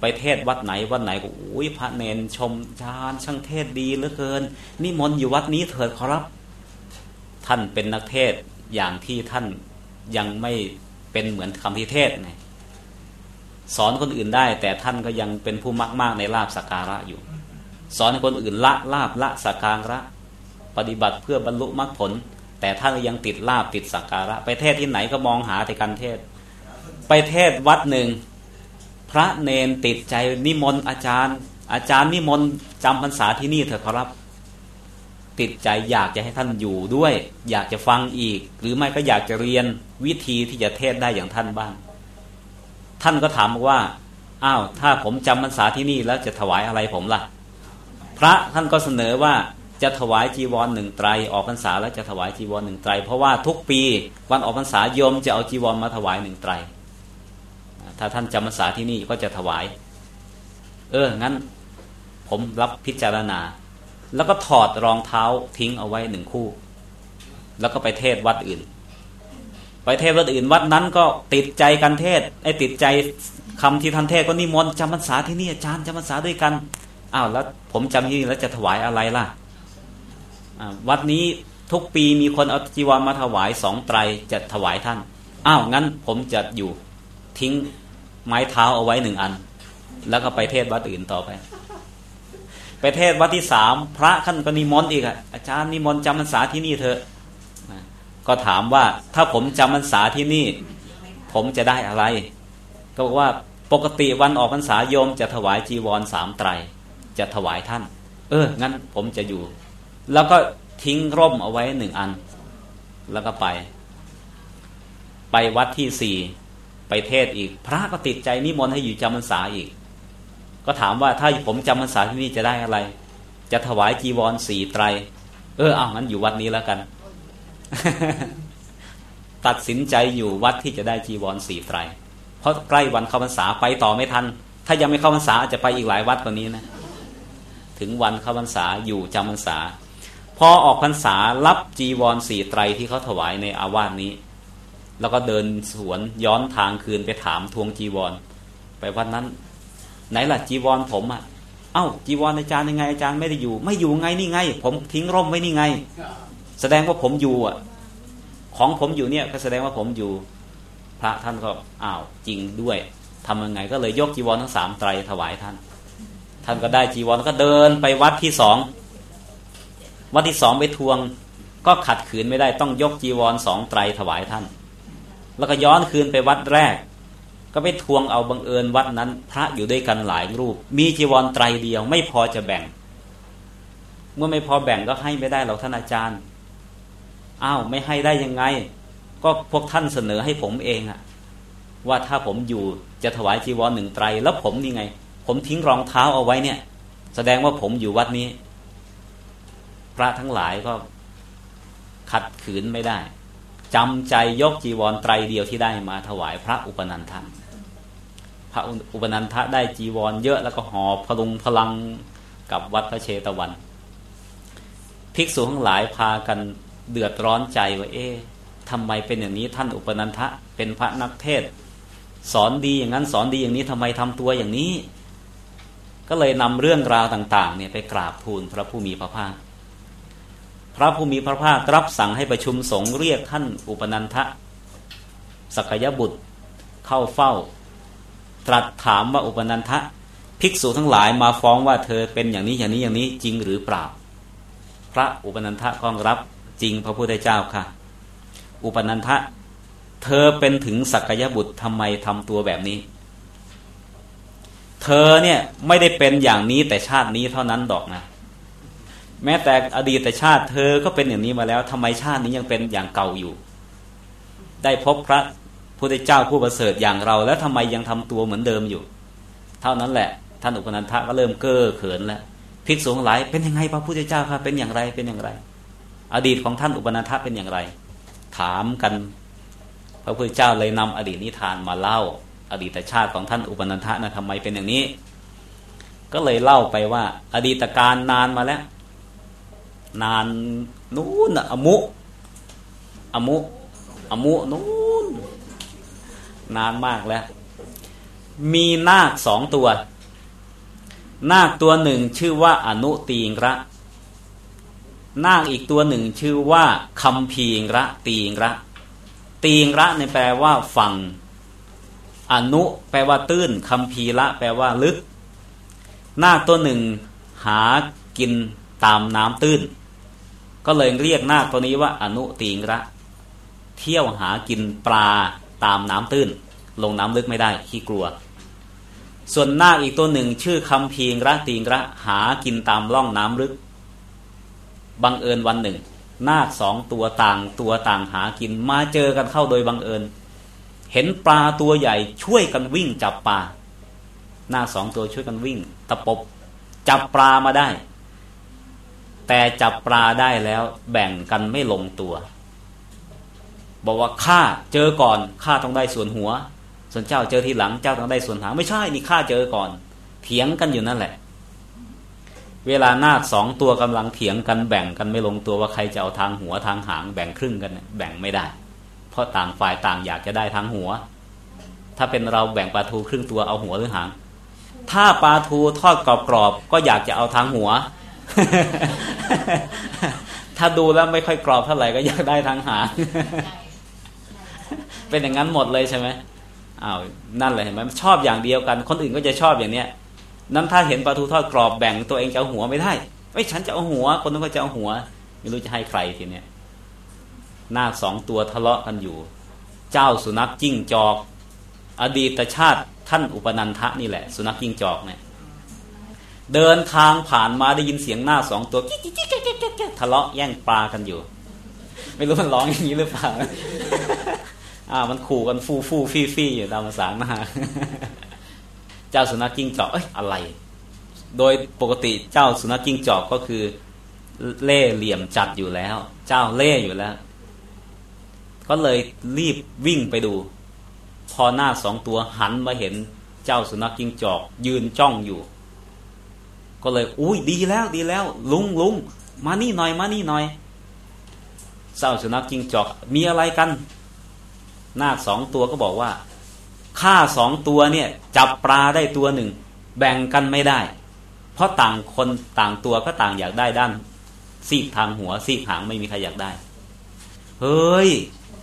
ไปเทศวัดไหนวัดไหนก็อุ้ยพระเนนชมชาญช่างเทศดีเหลือเกินนี่มนอยู่วัดนี้เถิดขอรับ ท่านเป็นนักเทศอย่างที่ท่านยังไม่เป็นเหมือนคำที่เทศไงสอนคนอื่นได้ แต่ท่านก็ยังเป็นผู้มากมากในลาบสักการะอยู่ สอนให้คนอื่นละลาบละสักการะ ปฏิบัติเพื่อบรรลุมรรคผล แต่ท่านยังติดลาบติดสักการะ ไปเทศที่ไหนก็มองหาแต่การเทศ ไปเทศวัดหนึ่ง พระเนนติดใจนิมนต์อาจารย์ อาจารย์นิมนต์จำพรรษาที่นี่เถอะครับ ติดใจอยากจะให้ท่านอยู่ด้วย อยากจะฟังอีก หรือไม่ก็อยากจะเรียนวิธีที่จะเทศได้อย่างท่านบ้าง ท่านก็ถามว่าอ้าวถ้าผมจำพรรษาที่นี่แล้วจะถวายอะไรผมล่ะ พระท่านก็เสนอว่าจะถวายจีวรหนึ่งไตรออกพรรษาแล้วจะถวายจีวรหนึ่งไตร เพราะว่าทุกปีวันออกพรรษาโยมจะเอาจีวรมาถวายหนึ่งไตร ถ้าท่านจำพรรษาที่นี่ก็จะถวาย เอองั้น ผมรับพิจารณา แล้วก็ถอดรองเท้าทิ้งเอาไว้หนึ่งคู่ แล้วก็ไปเทศวัดอื่น ไปเทศวัดอื่นวัดนั้นก็ติดใจกันเทศไอ้ติดใจคำที่ท่านเทศก็นิมนต์จำพรรษาที่นี่อาจารย์จำพรรษาด้วยกัน อ้าวแล้วผมจำที่นี่แล้วจะถวายอะไรล่ะวัดนี้ทุกปีมีคนเอาจีวรมาถวายสองไตรจะถวายท่าน อ้าวงั้นผมจะอยู่ทิ้งไม้เท้าเอาไว้หนึ่งอัน แล้วก็ไปเทศวัดอื่นต่อไป ไปเทศวัดที่สามพระขั้นก็นิมนต์อีกอะอาจารย์นิมนต์จำพรรษาที่นี่เถอะก็ถามว่าถ้าผมจำพรรษาที่นี่ ผมจะได้อะไร ก็บอกว่าปกติวันออกพรรษาโยมจะถวายจีวรสามไตร จะถวายท่าน เออ งั้นผมจะอยู่ แล้วก็ทิ้งร่มเอาไว้หนึ่งอัน แล้วก็ไป ไปวัดที่สี่ไปเทศอีก พระก็ติดใจนิมนต์ให้อยู่จำพรรษาอีก ก็ถามว่าถ้าผมจำพรรษาที่นี่จะได้อะไร จะถวายจีวรสี่ไตร เออเอางั้นอยู่วัดนี้แล้วกัน ตัดสินใจอยู่วัดที่จะได้จีวรสี่ไตร เพราะใกล้วันเข้าพรรษาไปต่อไม่ทัน ถ้ายังไม่เข้าพรรษาอาจจะไปอีกหลายวัดกว่านี้นะ ถึงวันเข้าพรรษาอยู่จำพรรษา พอออกพรรษารับจีวรสี่ไตรที่เขาถวายในอาวาสนี้ แล้วก็เดินสวนย้อนทางคืนไปถามทวงจีวร ไปวันนั้น ไหนล่ะจีวรผมอะ เอ้า จีวรอาจารย์ยังไงอาจารย์ไม่ได้อยู่ ไม่อยู่ไงนี่ไง ผมทิ้งร่มไว้นี่ไง แสดงว่าผมอยู่อะ ของผมอยู่เนี่ยก็แสดงว่าผมอยู่ พระท่านก็อ้าวจริงด้วยทำยังไงก็เลยยกจีวรทั้งสามไตรถวายท่าน ท่านก็ได้จีวรก็เดินไปวัดที่สองวัดที่สองไปทวง ก็ขัดขืนไม่ได้ต้องยกจีวรสองไตรถวายท่าน แล้วก็ย้อนคืนไปวัดแรก ก็ไปทวงเอาบังเอิญวัดนั้นพระอยู่ด้วยกันหลายรูป มีจีวรไตรเดียวไม่พอจะแบ่ง เมื่อไม่พอแบ่งก็ให้ไม่ได้หรอกท่านอาจารย์อ้าวไม่ให้ได้ยังไง ก็พวกท่านเสนอให้ผมเองอะว่าถ้าผมอยู่จะถวายจีวรหนึ่งไตรแล้วผมนี่ไง ผมทิ้งรองเท้าเอาไว้เนี่ย แสดงว่าผมอยู่วัดนี้ พระทั้งหลายก็ขัดขืนไม่ได้จำใจยกจีวรไตรเดียวที่ได้มาถวายพระอุปนันทะพระอุปนันทะได้จีวรเยอะแล้วก็หอบพลุงพลังกับวัดพระเชตวัน ภิกษุทั้งหลายพากันเดือดร้อนใจว่าเอ๊ะทำไมเป็นอย่างนี้ท่านอุปนันทะเป็นพระนักเทศ สอนดีอย่างนั้นสอนดีอย่างนี้ทำไมทำตัวอย่างนี้ ก็เลยนำเรื่องราวต่างๆเนี่ยไปกราบทูลพระผู้มีพระภาค พระผู้มีพระภาครับสั่งให้ประชุมสงฆ์เรียกท่านอุปนันทะสกยบุตรเข้าเฝ้า ตรัสถามว่าอุปนันทะ ภิกษุทั้งหลายมาฟ้องว่าเธอเป็นอย่างนี้อย่างนี้อย่างนี้จริงหรือเปล่า พระอุปนันทะก็รับจริงพระพุทธเจ้าค่ะ อุปนันทะ เธอเป็นถึงสักยบุตรทำไมทำตัวแบบนี้ เธอเนี่ยไม่ได้เป็นอย่างนี้แต่ชาตินี้เท่านั้นดอกนะ แม้แต่อดีตชาติเธอก็เป็นอย่างนี้มาแล้วทำไมชาตินี้ยังเป็นอย่างเก่าอยู่ ได้พบพระพุทธเจ้าผู้ประเสริฐอย่างเรา แล้วทำไมยังทำตัวเหมือนเดิมอยู่ เท่านั้นแหละ ท่านอุปนันทะก็เริ่มเก้อเขินแล้วภิกษุหลายเป็นยังไงพระพุทธเจ้าครับเป็นอย่างไรเป็นอย่างไร อดีตของท่านอุปนันทะเป็นอย่างไร ถามกัน พระพุทธเจ้าเลยนำอดีตนิทานมาเล่า อดีตชาติของท่านอุปนันทะนะทำไมเป็นอย่างนี้ ก็เลยเล่าไปว่า อดีตการนานมาแล้ว นานนู้นอมุ อมุ อมุนู้นนานมากแล้ว มีนาคสองตัว นาคตัวหนึ่งชื่อว่าอนุตีงระนาคอีกตัวหนึ่งชื่อว่าคัมพีงระตีงระตีงระเนี่ยแปลว่าฝั่ง อนุแปลว่าตื้นคัมพีระแปลว่าลึก นาคตัวหนึ่งหากินตามน้ำตื้น ก็เลยเรียกนาคตัวนี้ว่า อนุตีงระ เที่ยวหากินปลาตามน้ำตื้น ลงน้ำลึกไม่ได้ขี้กลัว ส่วนนาคอีกตัวหนึ่งชื่อคำพีงระตีงระ หากินตามล่องน้ำลึก บังเอิญวันหนึ่ง นาคสองตัวต่างตัวต่างหากินมาเจอกันเข้าโดยบังเอิญ เห็นปลาตัวใหญ่ช่วยกันวิ่งจับปลาหน้าสองตัวช่วยกันวิ่ง ตะปบจับปลามาได้ แต่จับปลาได้แล้วแบ่งกันไม่ลงตัว บอกว่าข้าเจอก่อนข้าต้องได้ส่วนหัว ส่วนเจ้าเจอทีหลังเจ้าต้องได้ส่วนหางไม่ใช่นี่ข้าเจอก่อน เถียงกันอยู่นั่นแหละ เวลานาคสองตัวกำลังเถียงกันแบ่งกันไม่ลงตัวว่าใครจะเอาทางหัวทางหางแบ่งครึ่งกันแบ่งไม่ได้ ราะต่างฝ่ายต่างอยากจะได้ทางหัว ถ้าเป็นเราแบ่งปลาทูครึ่งตัวเอาหัวหรือหาง ถ้าปลาทูทอดกรอบๆก็อยากจะเอาทางหัว ถ้าดูแล้วไม่ค่อยกรอบเท่าไหร่ก็อยากได้ทางหางเป็นอย่างนั้นหมดเลยใช่ไหมอ้าวนั่นเลยเห็นไหมชอบอย่างเดียวกัน คนอื่นก็จะชอบอย่างเนี้ยนั้นถ้าเห็นปลาทูทอดกรอบแบ่งตัวเองจะเอาหัวไม่ได้ไม่ฉันจะเอาหัว คนนึงก็จะเอาหัว ไม่รู้จะให้ใครทีเนี้ย นาคสองตัวทะเลาะกันอยู่ เจ้าสุนัขจิ้งจอก อดีตชาติท่านอุปนันทะนี่แหละ สุนัขจิ้งจอกเนี่ยเดินทางผ่านมาได้ยินเสียงหน้าสองตัวทะเลาะแย่งปลากันอยู่ ไม่รู้มันร้องอย่างนี้หรือเปล่าอ่ามันขู่กันฟู่ฟู่ฟี่ฟี่อยู่ตามภาษาหน้าเจ้าสุนัขจิ้งจอกเอ้ยอะไร โดยปกติเจ้าสุนัขจิ้งจอกก็คือ เล่เหลี่ยมจัดอยู่แล้ว เจ้าเล่อยู่แล้ว ก็เลยรีบวิ่งไปดู พอหน้าสองตัวหันมาเห็นเจ้าสุนัขจิ้งจอก ยืนจ้องอยู่ ก็เลย อุ้ยดีแล้วดีแล้ว ลุงลุงมานี่หน่อยมานี่หน่อยเจ้าสุนัขจิ้งจอกมีอะไรกันนาคสองตัวก็บอกว่าข้าสองตัวเนี่ยจับปลาได้ตัวหนึ่ง แบ่งกันไม่ได้ เพราะต่างคนต่างตัวก็ต่างอยากได้ด้าน ซีกทางหัวซีกหางไม่มีใครอยากได้ เฮ้ย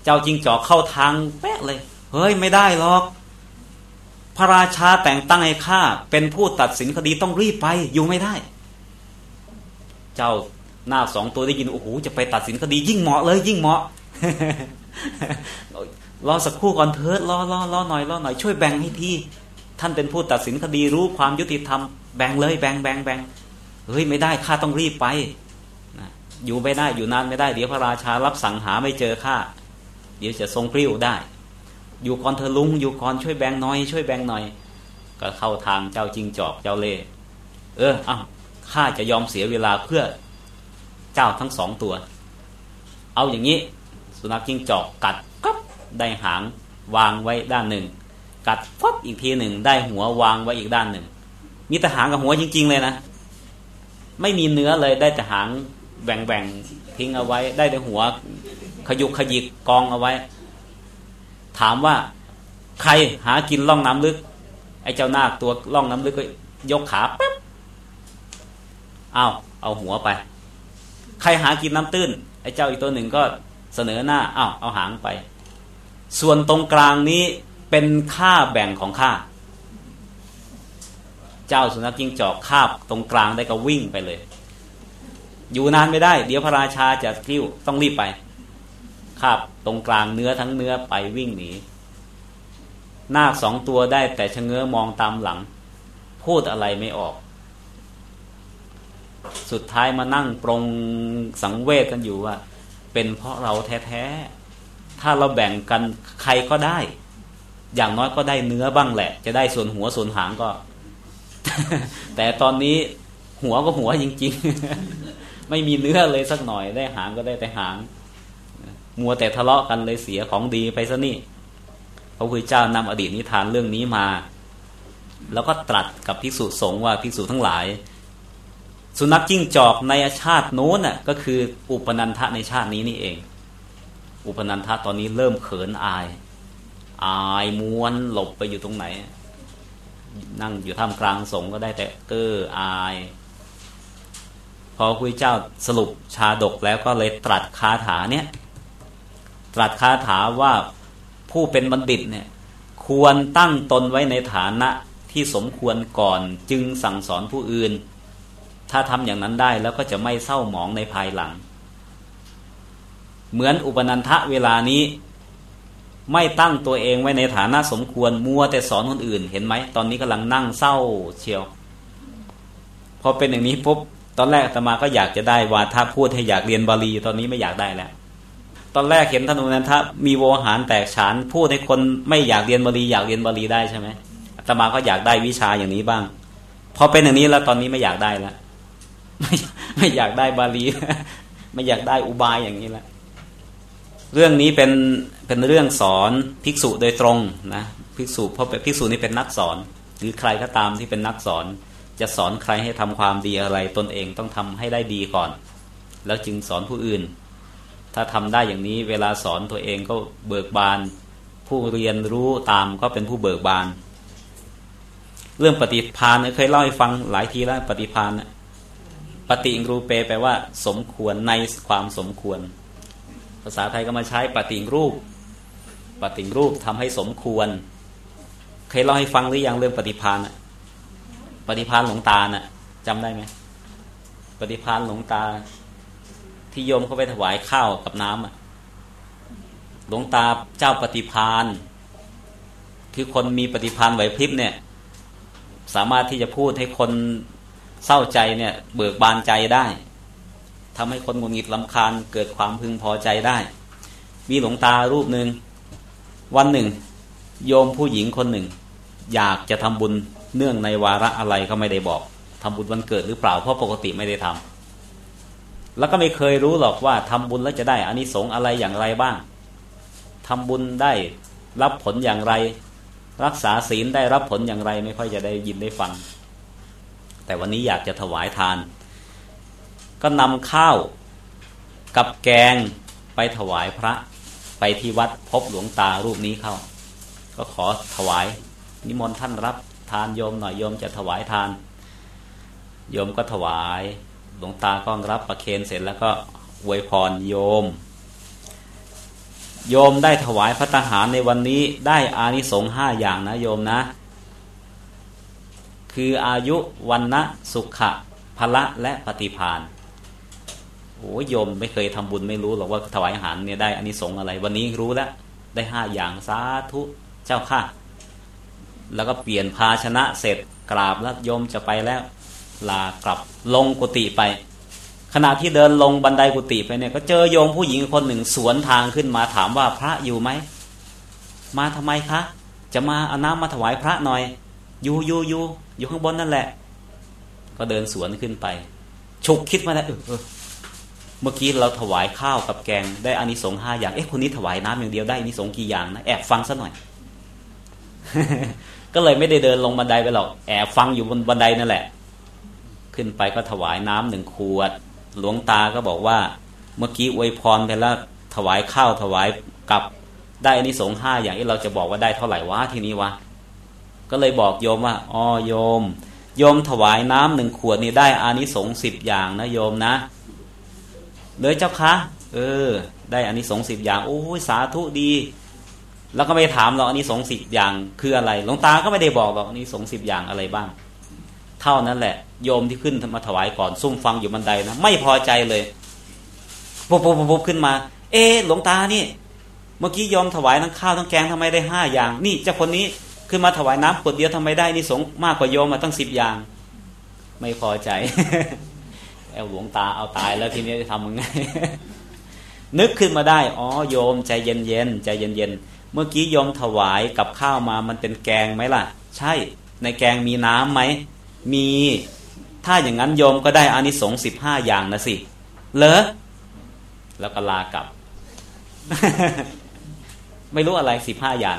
เจ้าจิงจอกเข้าทางแป๊ะเลย เฮ้ยไม่ได้หรอก พระราชาแต่งตั้งให้ข้าเป็นผู้ตัดสินคดีต้องรีบไปอยู่ไม่ได้ เจ้าหน้าสองตัวได้ยินโอ้โหจะไปตัดสินคดียิ่งเหมาะเลยยิ่งเหมาะรอสักครู่ก่อนเถิดรอรอรอหน่อยรอหน่อยช่วยแบ่งให้ทีท่านเป็นผู้ตัดสินคดีรู้ความยุติธรรมแบ่งเลยแบ่งแบ่งแบ่งเฮ้ยไม่ได้ข้าต้องรีบไปอยู่ไม่ได้อยู่นานไม่ได้เดี๋ยวพระราชารับสั่งหาไม่เจอข้า เดี๋ยวจะทรงกริ้วได้ อยู่ก่อนเธอลุงอยู่ก่อนช่วยแบ่งหน่อยช่วยแบ่งหน่อย ก็เข้าทางเจ้าจิงจอกเจ้าเล่เอออ้าข้าจะยอมเสียเวลาเพื่อเจ้าทั้งสองตัว เอาอย่างนี้ สุนัขจิงจอกกัดก็ได้หางวางไว้ด้านหนึ่ง กัดฟบอีกทีหนึ่งได้หัววางไว้อีกด้านหนึ่ง มีแต่หางกับหัวจริง ๆ เลยนะ ไม่มีเนื้อเลยได้แต่หางแบ่งๆทิ้งเอาไว้ได้แต่หัว ขยุกขยิกกองเอาไว้ ถามว่าใครหากินล่องน้ำลึก ไอ้เจ้านาคตัวล่องน้ำลึกก็ยกขาปั๊บอ้าวเอาหัวไป ใครหากินน้ำตื้น ไอ้เจ้าอีกตัวหนึ่งก็เสนอหน้าอ้าวเอาหางไป ส่วนตรงกลางนี้เป็นค่าแบ่งของข้าเจ้าสุนัขจิ้งจอกคาบตรงกลางได้ก็วิ่งไปเลย อยู่นานไม่ได้ เดี๋ยวพระราชาจะกิ้วต้องรีบไปาบตรงกลางเนื้อทั้งเนื้อไปวิ่งหนีนาคสองตัวได้แต่ชะเง้อมองตามหลัง พูดอะไรไม่ออก สุดท้ายมานั่งปรงสังเวชกันอยู่ว่า เป็นเพราะเราแท้ถ้าเราแบ่งกันใครก็ได้ อย่างน้อยก็ได้เนื้อบ้างแหละ จะได้ส่วนหัวส่วนหางก็ แต่ตอนนี้หัวก็หัวจริง ๆ ไม่มีเนื้อเลยสักหน่อยได้หางก็ได้แต่หาง มัวแต่ทะเลาะกันเลยเสียของดีไปซะนี่พระพุทธเจ้านำอดีตนิทานเรื่องนี้มา แล้วก็ตรัสกับภิกษุสงฆ์ว่าภิกษุทั้งหลาย สุนัขจิ้งจอกในชาติโน้นน่ะก็คืออุปนันทะในชาตินี้นี่เอง อุปนันทะตอนนี้เริ่มเขินอาย อายม้วนหลบไปอยู่ตรงไหน นั่งอยู่ท่ามกลางสงก็ได้แต่เก้ออายพอคุยเจ้าสรุปชาดกแล้วก็เลยตรัสคาถาเนี่ย ตรัสคาถาว่าผู้เป็นบัณฑิตเนี่ยควรตั้งตนไว้ในฐานะที่สมควรก่อนจึงสั่งสอนผู้อื่น ถ้าทำอย่างนั้นได้แล้วก็จะไม่เศร้าหมองในภายหลัง เหมือนอุปนันทะเวลานี้ ไม่ตั้งตัวเองไว้ในฐานะสมควรมัวแต่สอนคนอื่น เห็นไหมตอนนี้กำลังนั่งเศร้าเชียว พอเป็นอย่างนี้ปุ๊บตอนแรกอาตมาก็อยากจะได้วาทะพูดให้อยากเรียนบาลีตอนนี้ไม่อยากได้แล้ว ตอนแรกเห็นท่านอุนันทะมีโวหารแตกฉานพูดให้คนไม่อยากเรียนบาลีอยากเรียนบาลีได้ใช่ไหมอาตมาก็อยากได้วิชาอย่างนี้บ้าง พอเป็นอย่างนี้แล้วตอนนี้ไม่อยากได้แล้วไม่ไม่อยากได้บาลี ไม่อยากได้อุบายอย่างนี้แล้วเรื่องนี้เป็นเป็นเรื่องสอนภิกษุโดยตรงนะภิกษุเพราะภิกษุนี่เป็นนักสอน หรือใครก็ตามที่เป็นนักสอน จะสอนใครให้ทำความดีอะไร ตนเองต้องทำให้ได้ดีก่อน แล้วจึงสอนผู้อื่น ถ้าทำได้อย่างนี้เวลาสอนตัวเองก็เบิกบาน ผู้เรียนรู้ตามก็เป็นผู้เบิกบาน เรื่องปฏิพานเคยเล่าให้ฟังหลายทีแล้วปฏิพานปฏิงรูเปแปลว่า สมควรในความสมควร ภาษาไทยก็มาใช้ปฏิรูป ปฏิรูปทำให้สมควร เคยเล่าให้ฟังหรือยังเรื่องปฏิพานปฏิพานหลวงตาน่ะจำได้ไหมปฏิพานหลวงตา ที่โยมเขาไปถวายข้าวกับน้ำอะหลวงตาเจ้าปฏิพานคือคนมีปฏิพานไหวพริบเนี่ย สามารถที่จะพูดให้คนเศร้าใจเนี่ย เบิกบานใจได้ทำให้คนงุนงิดลำคาญ เกิดความพึงพอใจได้ มีหลวงตารูปหนึ่งวันหนึ่ง โยมผู้หญิงคนหนึ่ง อยากจะทำบุญเนื่องในวาระอะไรก็ไม่ได้บอกทำบุญวันเกิดหรือเปล่าเพราะปกติไม่ได้ทำ แล้วก็ไม่เคยรู้หรอกว่าทำบุญแล้วจะได้อานิสงส์อะไรอย่างไรบ้างทำบุญได้รับผลอย่างไร รักษาศีลได้รับผลอย่างไรไม่ค่อยจะได้ยินได้ฟัง แต่วันนี้อยากจะถวายทาน ก็นำข้าวกับแกงไปถวายพระไปที่วัดพบหลวงตารูปนี้เข้า ก็ขอถวาย นิมนต์ท่านรับทานโยมหน่อยโยมจะถวายทาน โยมก็ถวาย หลวงตาก็รับประเคนเสร็จแล้วก็อวยพรโยม โยมได้ถวายพระทหารในวันนี้ได้อานิสงส์ห้าอย่างนะโยมนะ คืออายุวันนะสุขะพละและปฏิพานโอ้โยมไม่เคยทำบุญไม่รู้หรอกว่าถวายอาหารเนี่ยได้อานิสงส์อะไร วันนี้รู้แล้วได้ห้าอย่างสาธุเจ้าค่ะ แล้วก็เปลี่ยนภาชนะเสร็จกราบแล้วโยมจะไปแล้ว ลากลับลงกุฏิไป ขณะที่เดินลงบันไดกุฏิไปเนี่ย ก็เจอโยมผู้หญิงคนหนึ่งสวนทางขึ้นมาถามว่าพระอยู่ไหมมาทำไมคะ จะมาเอาน้ำมาถวายพระหน่อยอยู่อยู่อยู่อยู่ข้างบนนั่นแหละ ก็เดินสวนขึ้นไปฉุกคิดมาแล้วเออเมื่อกี้เราถวายข้าวกับแกง ได้อานิสงส์ห้าอย่างเอ๊ะคนนี้ถวายน้ำอย่างเดียวได้อานิสงส์กี่อย่างนะแอบฟังซะหน่อย ก็เลยไม่ได้เดินลงบันไดไปหรอกแอบฟังอยู่บนบันไดนั่นแหละ ขึ้นไปก็ถวายน้ำหนึ่งขวด หลวงตาก็บอกว่า เมื่อกี้อวยพรไปแล้วถวายข้าวถวายกับได้อานิสงส์ห้าอย่างที่เราจะบอกว่าได้เท่าไหร่วะทีนี้วะก็เลยบอกโยมว่าอ๋อโยม โยมถวายน้ำหนึ่งขวดนี่ได้อานิสงส์สิบอย่างนะโยมนะเลยเจ้าคะเออ ได้อันนี้สงสิบอย่างโอ้ยสาธุดี แล้วก็ไม่ถามหรอกอันนี้สงสิบอย่างคืออะไรหลวงตาก็ไม่ได้บอกหรอกอันนี้สงสิบอย่างอะไรบ้าง เท่านั้นแหละ โยมที่ขึ้นมาถวายก่อนซุ่มฟังอยู่บันไดนะไม่พอใจเลยปุ๊บปุ๊บปุ๊บขึ้นมา เอหลวงตานี่ เมื่อกี้ยอมถวายทั้งข้าวทั้งแกงทำไมได้ห้าอย่าง นี่เจ้าคนนี้ขึ้นมาถวายน้ำขวดเดียวทำไมได้นี่สงมากกว่าโยมมาตั้งสิบอย่าง ไม่พอใจแอลหลวงตาเอาตายแล้วทีนี้จะทำยังไงนึกขึ้นมาได้อ๋อโยมใจเย็นเย็นใจเย็นเย็นเมื่อกี้โยมถวายกับข้าวมามันเป็นแกงไหมล่ะ ใช่ในแกงมีน้ำไหม มีถ้าอย่างนั้นโยมก็ได้อานิสงส์สิบห้าอย่างนะสิเลอแล้วก็ลากลับ ไม่รู้อะไรสิบห้าอย่าง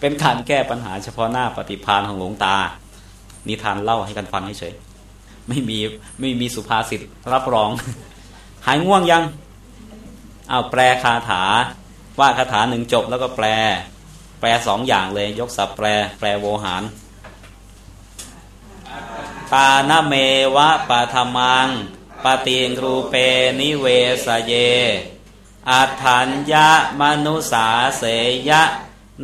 เป็นการแก้ปัญหาเฉพาะหน้าปฏิพานของหลวงตา นิทานเล่าให้กันฟังเฉยไม่มีไม่มีสุภาษิตรับรอง หายง่วงยัง เอาแปลคาถา ว่าคาถาหนึ่งจบแล้วก็แปล แปลสองอย่างเลย ยกศัพท์แปล แปลโวหาร อัตตานะเมวะปะฐะมัง ปะฏิรูเปนิเวสะเย อะถัญญะมะนุสาเสยยะ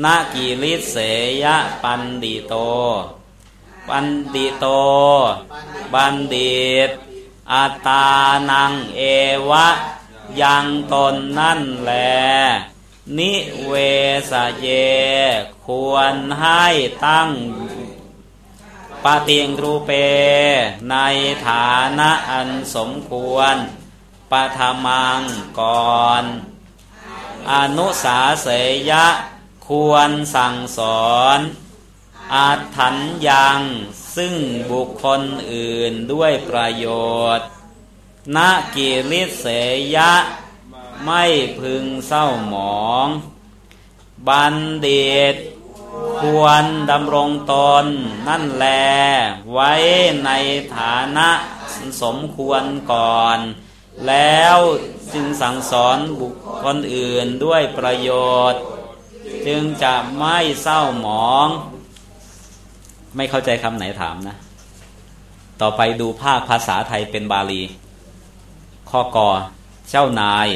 นะ กิลิสเสยยะปัณฑิโต ปัณฑิโตบัณฑิตอัตตานังเอวะ ยังตนนั่นแล นิเวสเย ควรให้ตั้ง ปาติงรูเป ในฐานะอันสมควรปฐมังก่อน อนุสาเสยะ ควรสั่งสอน อาถันยังซึ่งบุคคลอื่นด้วยประโยชน์นากิริเสยะ ไม่พึงเศร้าหมอง บัณฑิต ควรดำรงตน นั่นแล ไว้ในฐานะสมควรก่อน แล้วจึงสั่งสอนบุคคลอื่นด้วยประโยชน์ จึงจะไม่เศร้าหมอง ไม่เข้าใจคำไหนถามนะ ต่อไปดูภาคภาษาไทยเป็นบาลี ข้อกอเจ้านาย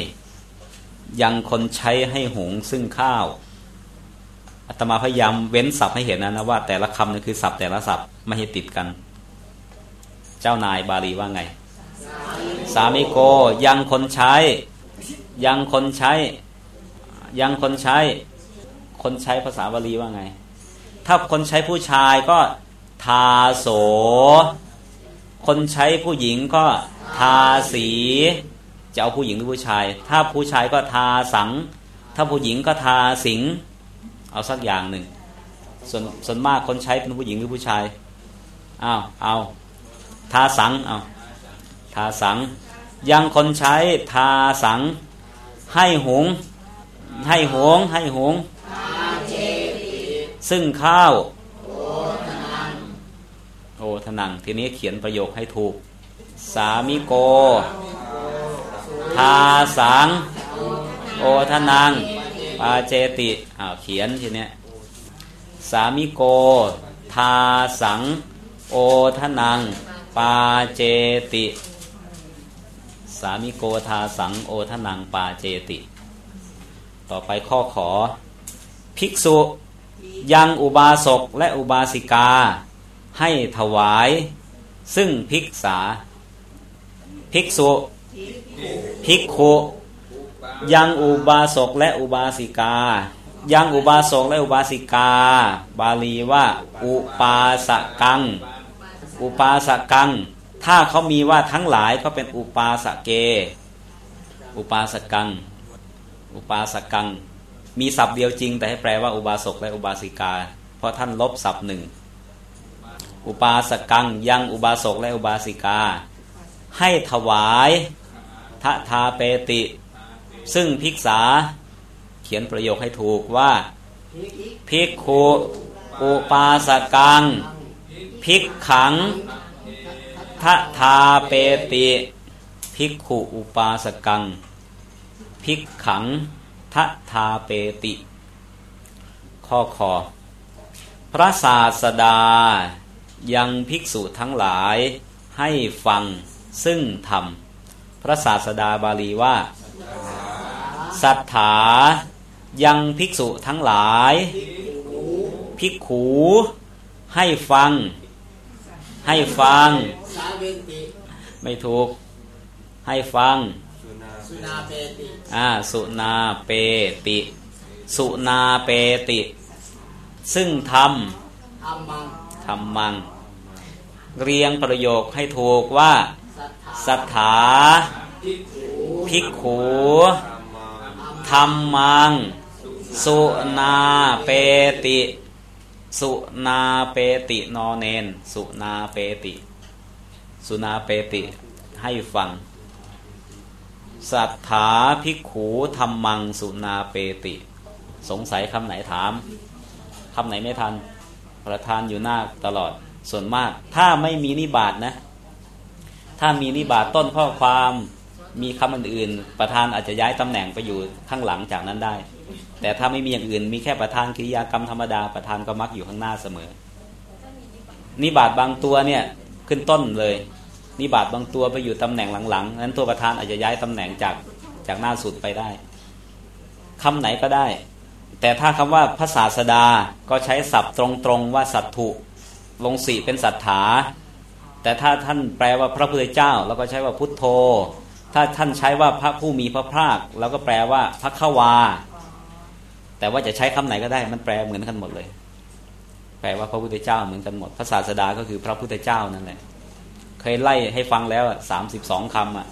ยังคนใช้ให้หงซึ่งข้าว อาตมาพยายามเว้นศัพท์ให้เห็นนะนะว่าแต่ละคำนั่นคือศัพท์แต่ละศัพท์ไม่ให้ติดกัน เจ้านายบาลีว่าไง สามิโกยังคนใช้ ยังคนใช้ ยังคนใช้ คนใช้ภาษาบาลีว่าไง ถ้าคนใช้ผู้ชายก็ทาโส คนใช้ผู้หญิงก็ทาสีจะเอาผู้หญิงหรือผู้ชาย ถ้าผู้ชายก็ทาสัง ถ้าผู้หญิงก็ทาสิง เอาสักอย่างหนึ่งส่วนส่วนมากคนใช้เป็นผู้หญิงหรือผู้ชายอ้าวเอาทาสังเอาทาสัง ยังคนใช้ทาสัง ให้หง ให้หง ให้หง ซึ่งข้าว โอทนัง ทีนี้เขียนประโยคให้ถูก สามิโก ทาสัง โอทนัง ปาเจติอ้าวเขียนทีเนี้ยสามิโก ทาสัง โอทนัง ปาเจติ สามิโกทาสัง โอทนัง ปาเจติ ต่อไปข้อขอ ภิกษุ ยังอุบาสกและอุบาสิกา ให้ถวาย ซึ่งภิกษา ภิกษุ ภิกขุ ยังอุบาสกและอุบาสิกา ยังอุบาสกและอุบาสิกา บาลีว่า อุปาสกัง อุปาสกัง ถ้าเขามีว่าทั้งหลายก็เป็นอุปาสเก อุปาสกัง อุปาสกัง มีศัพท์เดียวจริง แต่ให้แปลว่าอุบาสกและอุบาสิกา เพราะท่านลบศัพท์หนึ่ง อุปาสกัง ยังอุบาสกและอุบาสิกา ให้ถวายทะทาเปติ ซึ่งภิกษาเขียนประโยคให้ถูกว่า ภิกขุอุปาสกัง ภิกขังทะทาเปติ ภิกขุอุปาสกัง ภิกขังทะทาเปติ ข้อคอพระศาสดายังภิกษุทั้งหลายให้ฟังซึ่งธรรม พระศาสดาบาลีว่า สัทธายังภิกษุทั้งหลาย ภิกขู ให้ฟัง ให้ฟัง
สาวินติ
ไม่ถูก ให้ฟัง
สุนาเปติ
อ่าสุนาเปติ สุนาเปติ ซึ่งท
ธรรมังำ
ทำมัง เรียงประโยคให้ถูกว่า
สัทธา
สัทธาภิกขูธ รรมัง สุนาเปติ สุนาเปตินอเนน สุนาเปติ สุนาเปติ ให้ฟัง สัทธาภิกขูธรรมัง สุนาเปติ สงสัยคำไหนถามคำไหนไม่ทัน ประธานอยู่หน้าตลอดส่วนมาก ถ้าไม่มีนิบาตนะ ถ้ามีนิบาตต้นข้อความ มีคำอื่นๆประธานอาจจะย้ายตำแหน่งไปอยู่ข้างหลังจากนั้นได้ แต่ถ้าไม่มีอย่างอื่น มีแค่ประธานกิริยากรรมธรรมดาประธานก็มักอยู่ข้างหน้าเสมอ นิบาตบางตัวเนี่ยขึ้นต้นเลย นิบาตบางตัวไปอยู่ตำแหน่งหลังๆนั้นตัวประธานอาจจะย้ายตำแหน่งจากจากหน้าสุดไปได้คำไหนก็ได้ แต่ถ้าคำว่าพระศาสดาก็ใช้ศัพท์ตรงๆว่าสัตถุลงสีเป็นสัทธาแต่ถ้าท่านแปลว่าพระพุทธเจ้าเราก็ใช้ว่าพุทโธ ถ้าท่านใช้ว่าพระผู้มีพระภาคเราก็แปลว่าพระขวา แต่ว่าจะใช้คำไหนก็ได้ มันแปลเหมือนกันหมดเลย แปลว่าพระพุทธเจ้าเหมือนกันหมดพระศาสดาก็คือพระพุทธเจ้านั่นแหละ เคยไล่ให้ฟังแล้วสามสิบสองคำอะ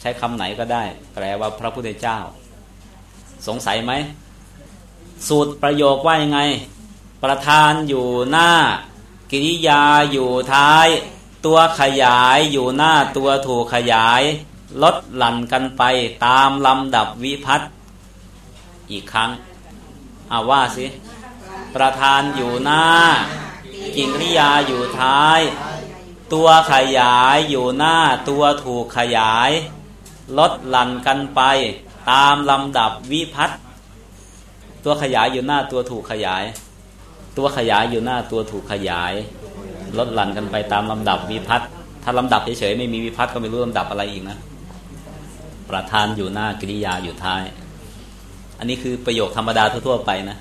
ใช้คำไหนก็ได้ แปลว่าพระพุทธเจ้า สงสัยไหมสูตรประโยคว่ายังไง ประธานอยู่หน้า กิริยาอยู่ท้าย ตัวขยายอยู่หน้าตัวถูกขยาย ลดหลั่นกันไปตามลำดับวิพัตน์อีกครั้งอาว่าสิ ประธานอยู่หน้า กิริยาอยู่ท้าย ตัวขยายอยู่หน้าตัวถูกขยาย ลดหลั่นกันไป ตามลำดับวิพัตน์ตัวขยายอยู่หน้าตัวถูกขยาย ตัวขยายอยู่หน้าตัวถูกขยาย ลดหลั่นกันไปตามลำดับวิพัตน์ถ้าลำดับเฉยๆไม่มีวิพัตน์ก็ไม่รู้ลำดับอะไรอีกนะ ประธานอยู่หน้ากิริยาอยู่ท้าย อันนี้คือประโยคธรรมดาทั่วๆไปนะ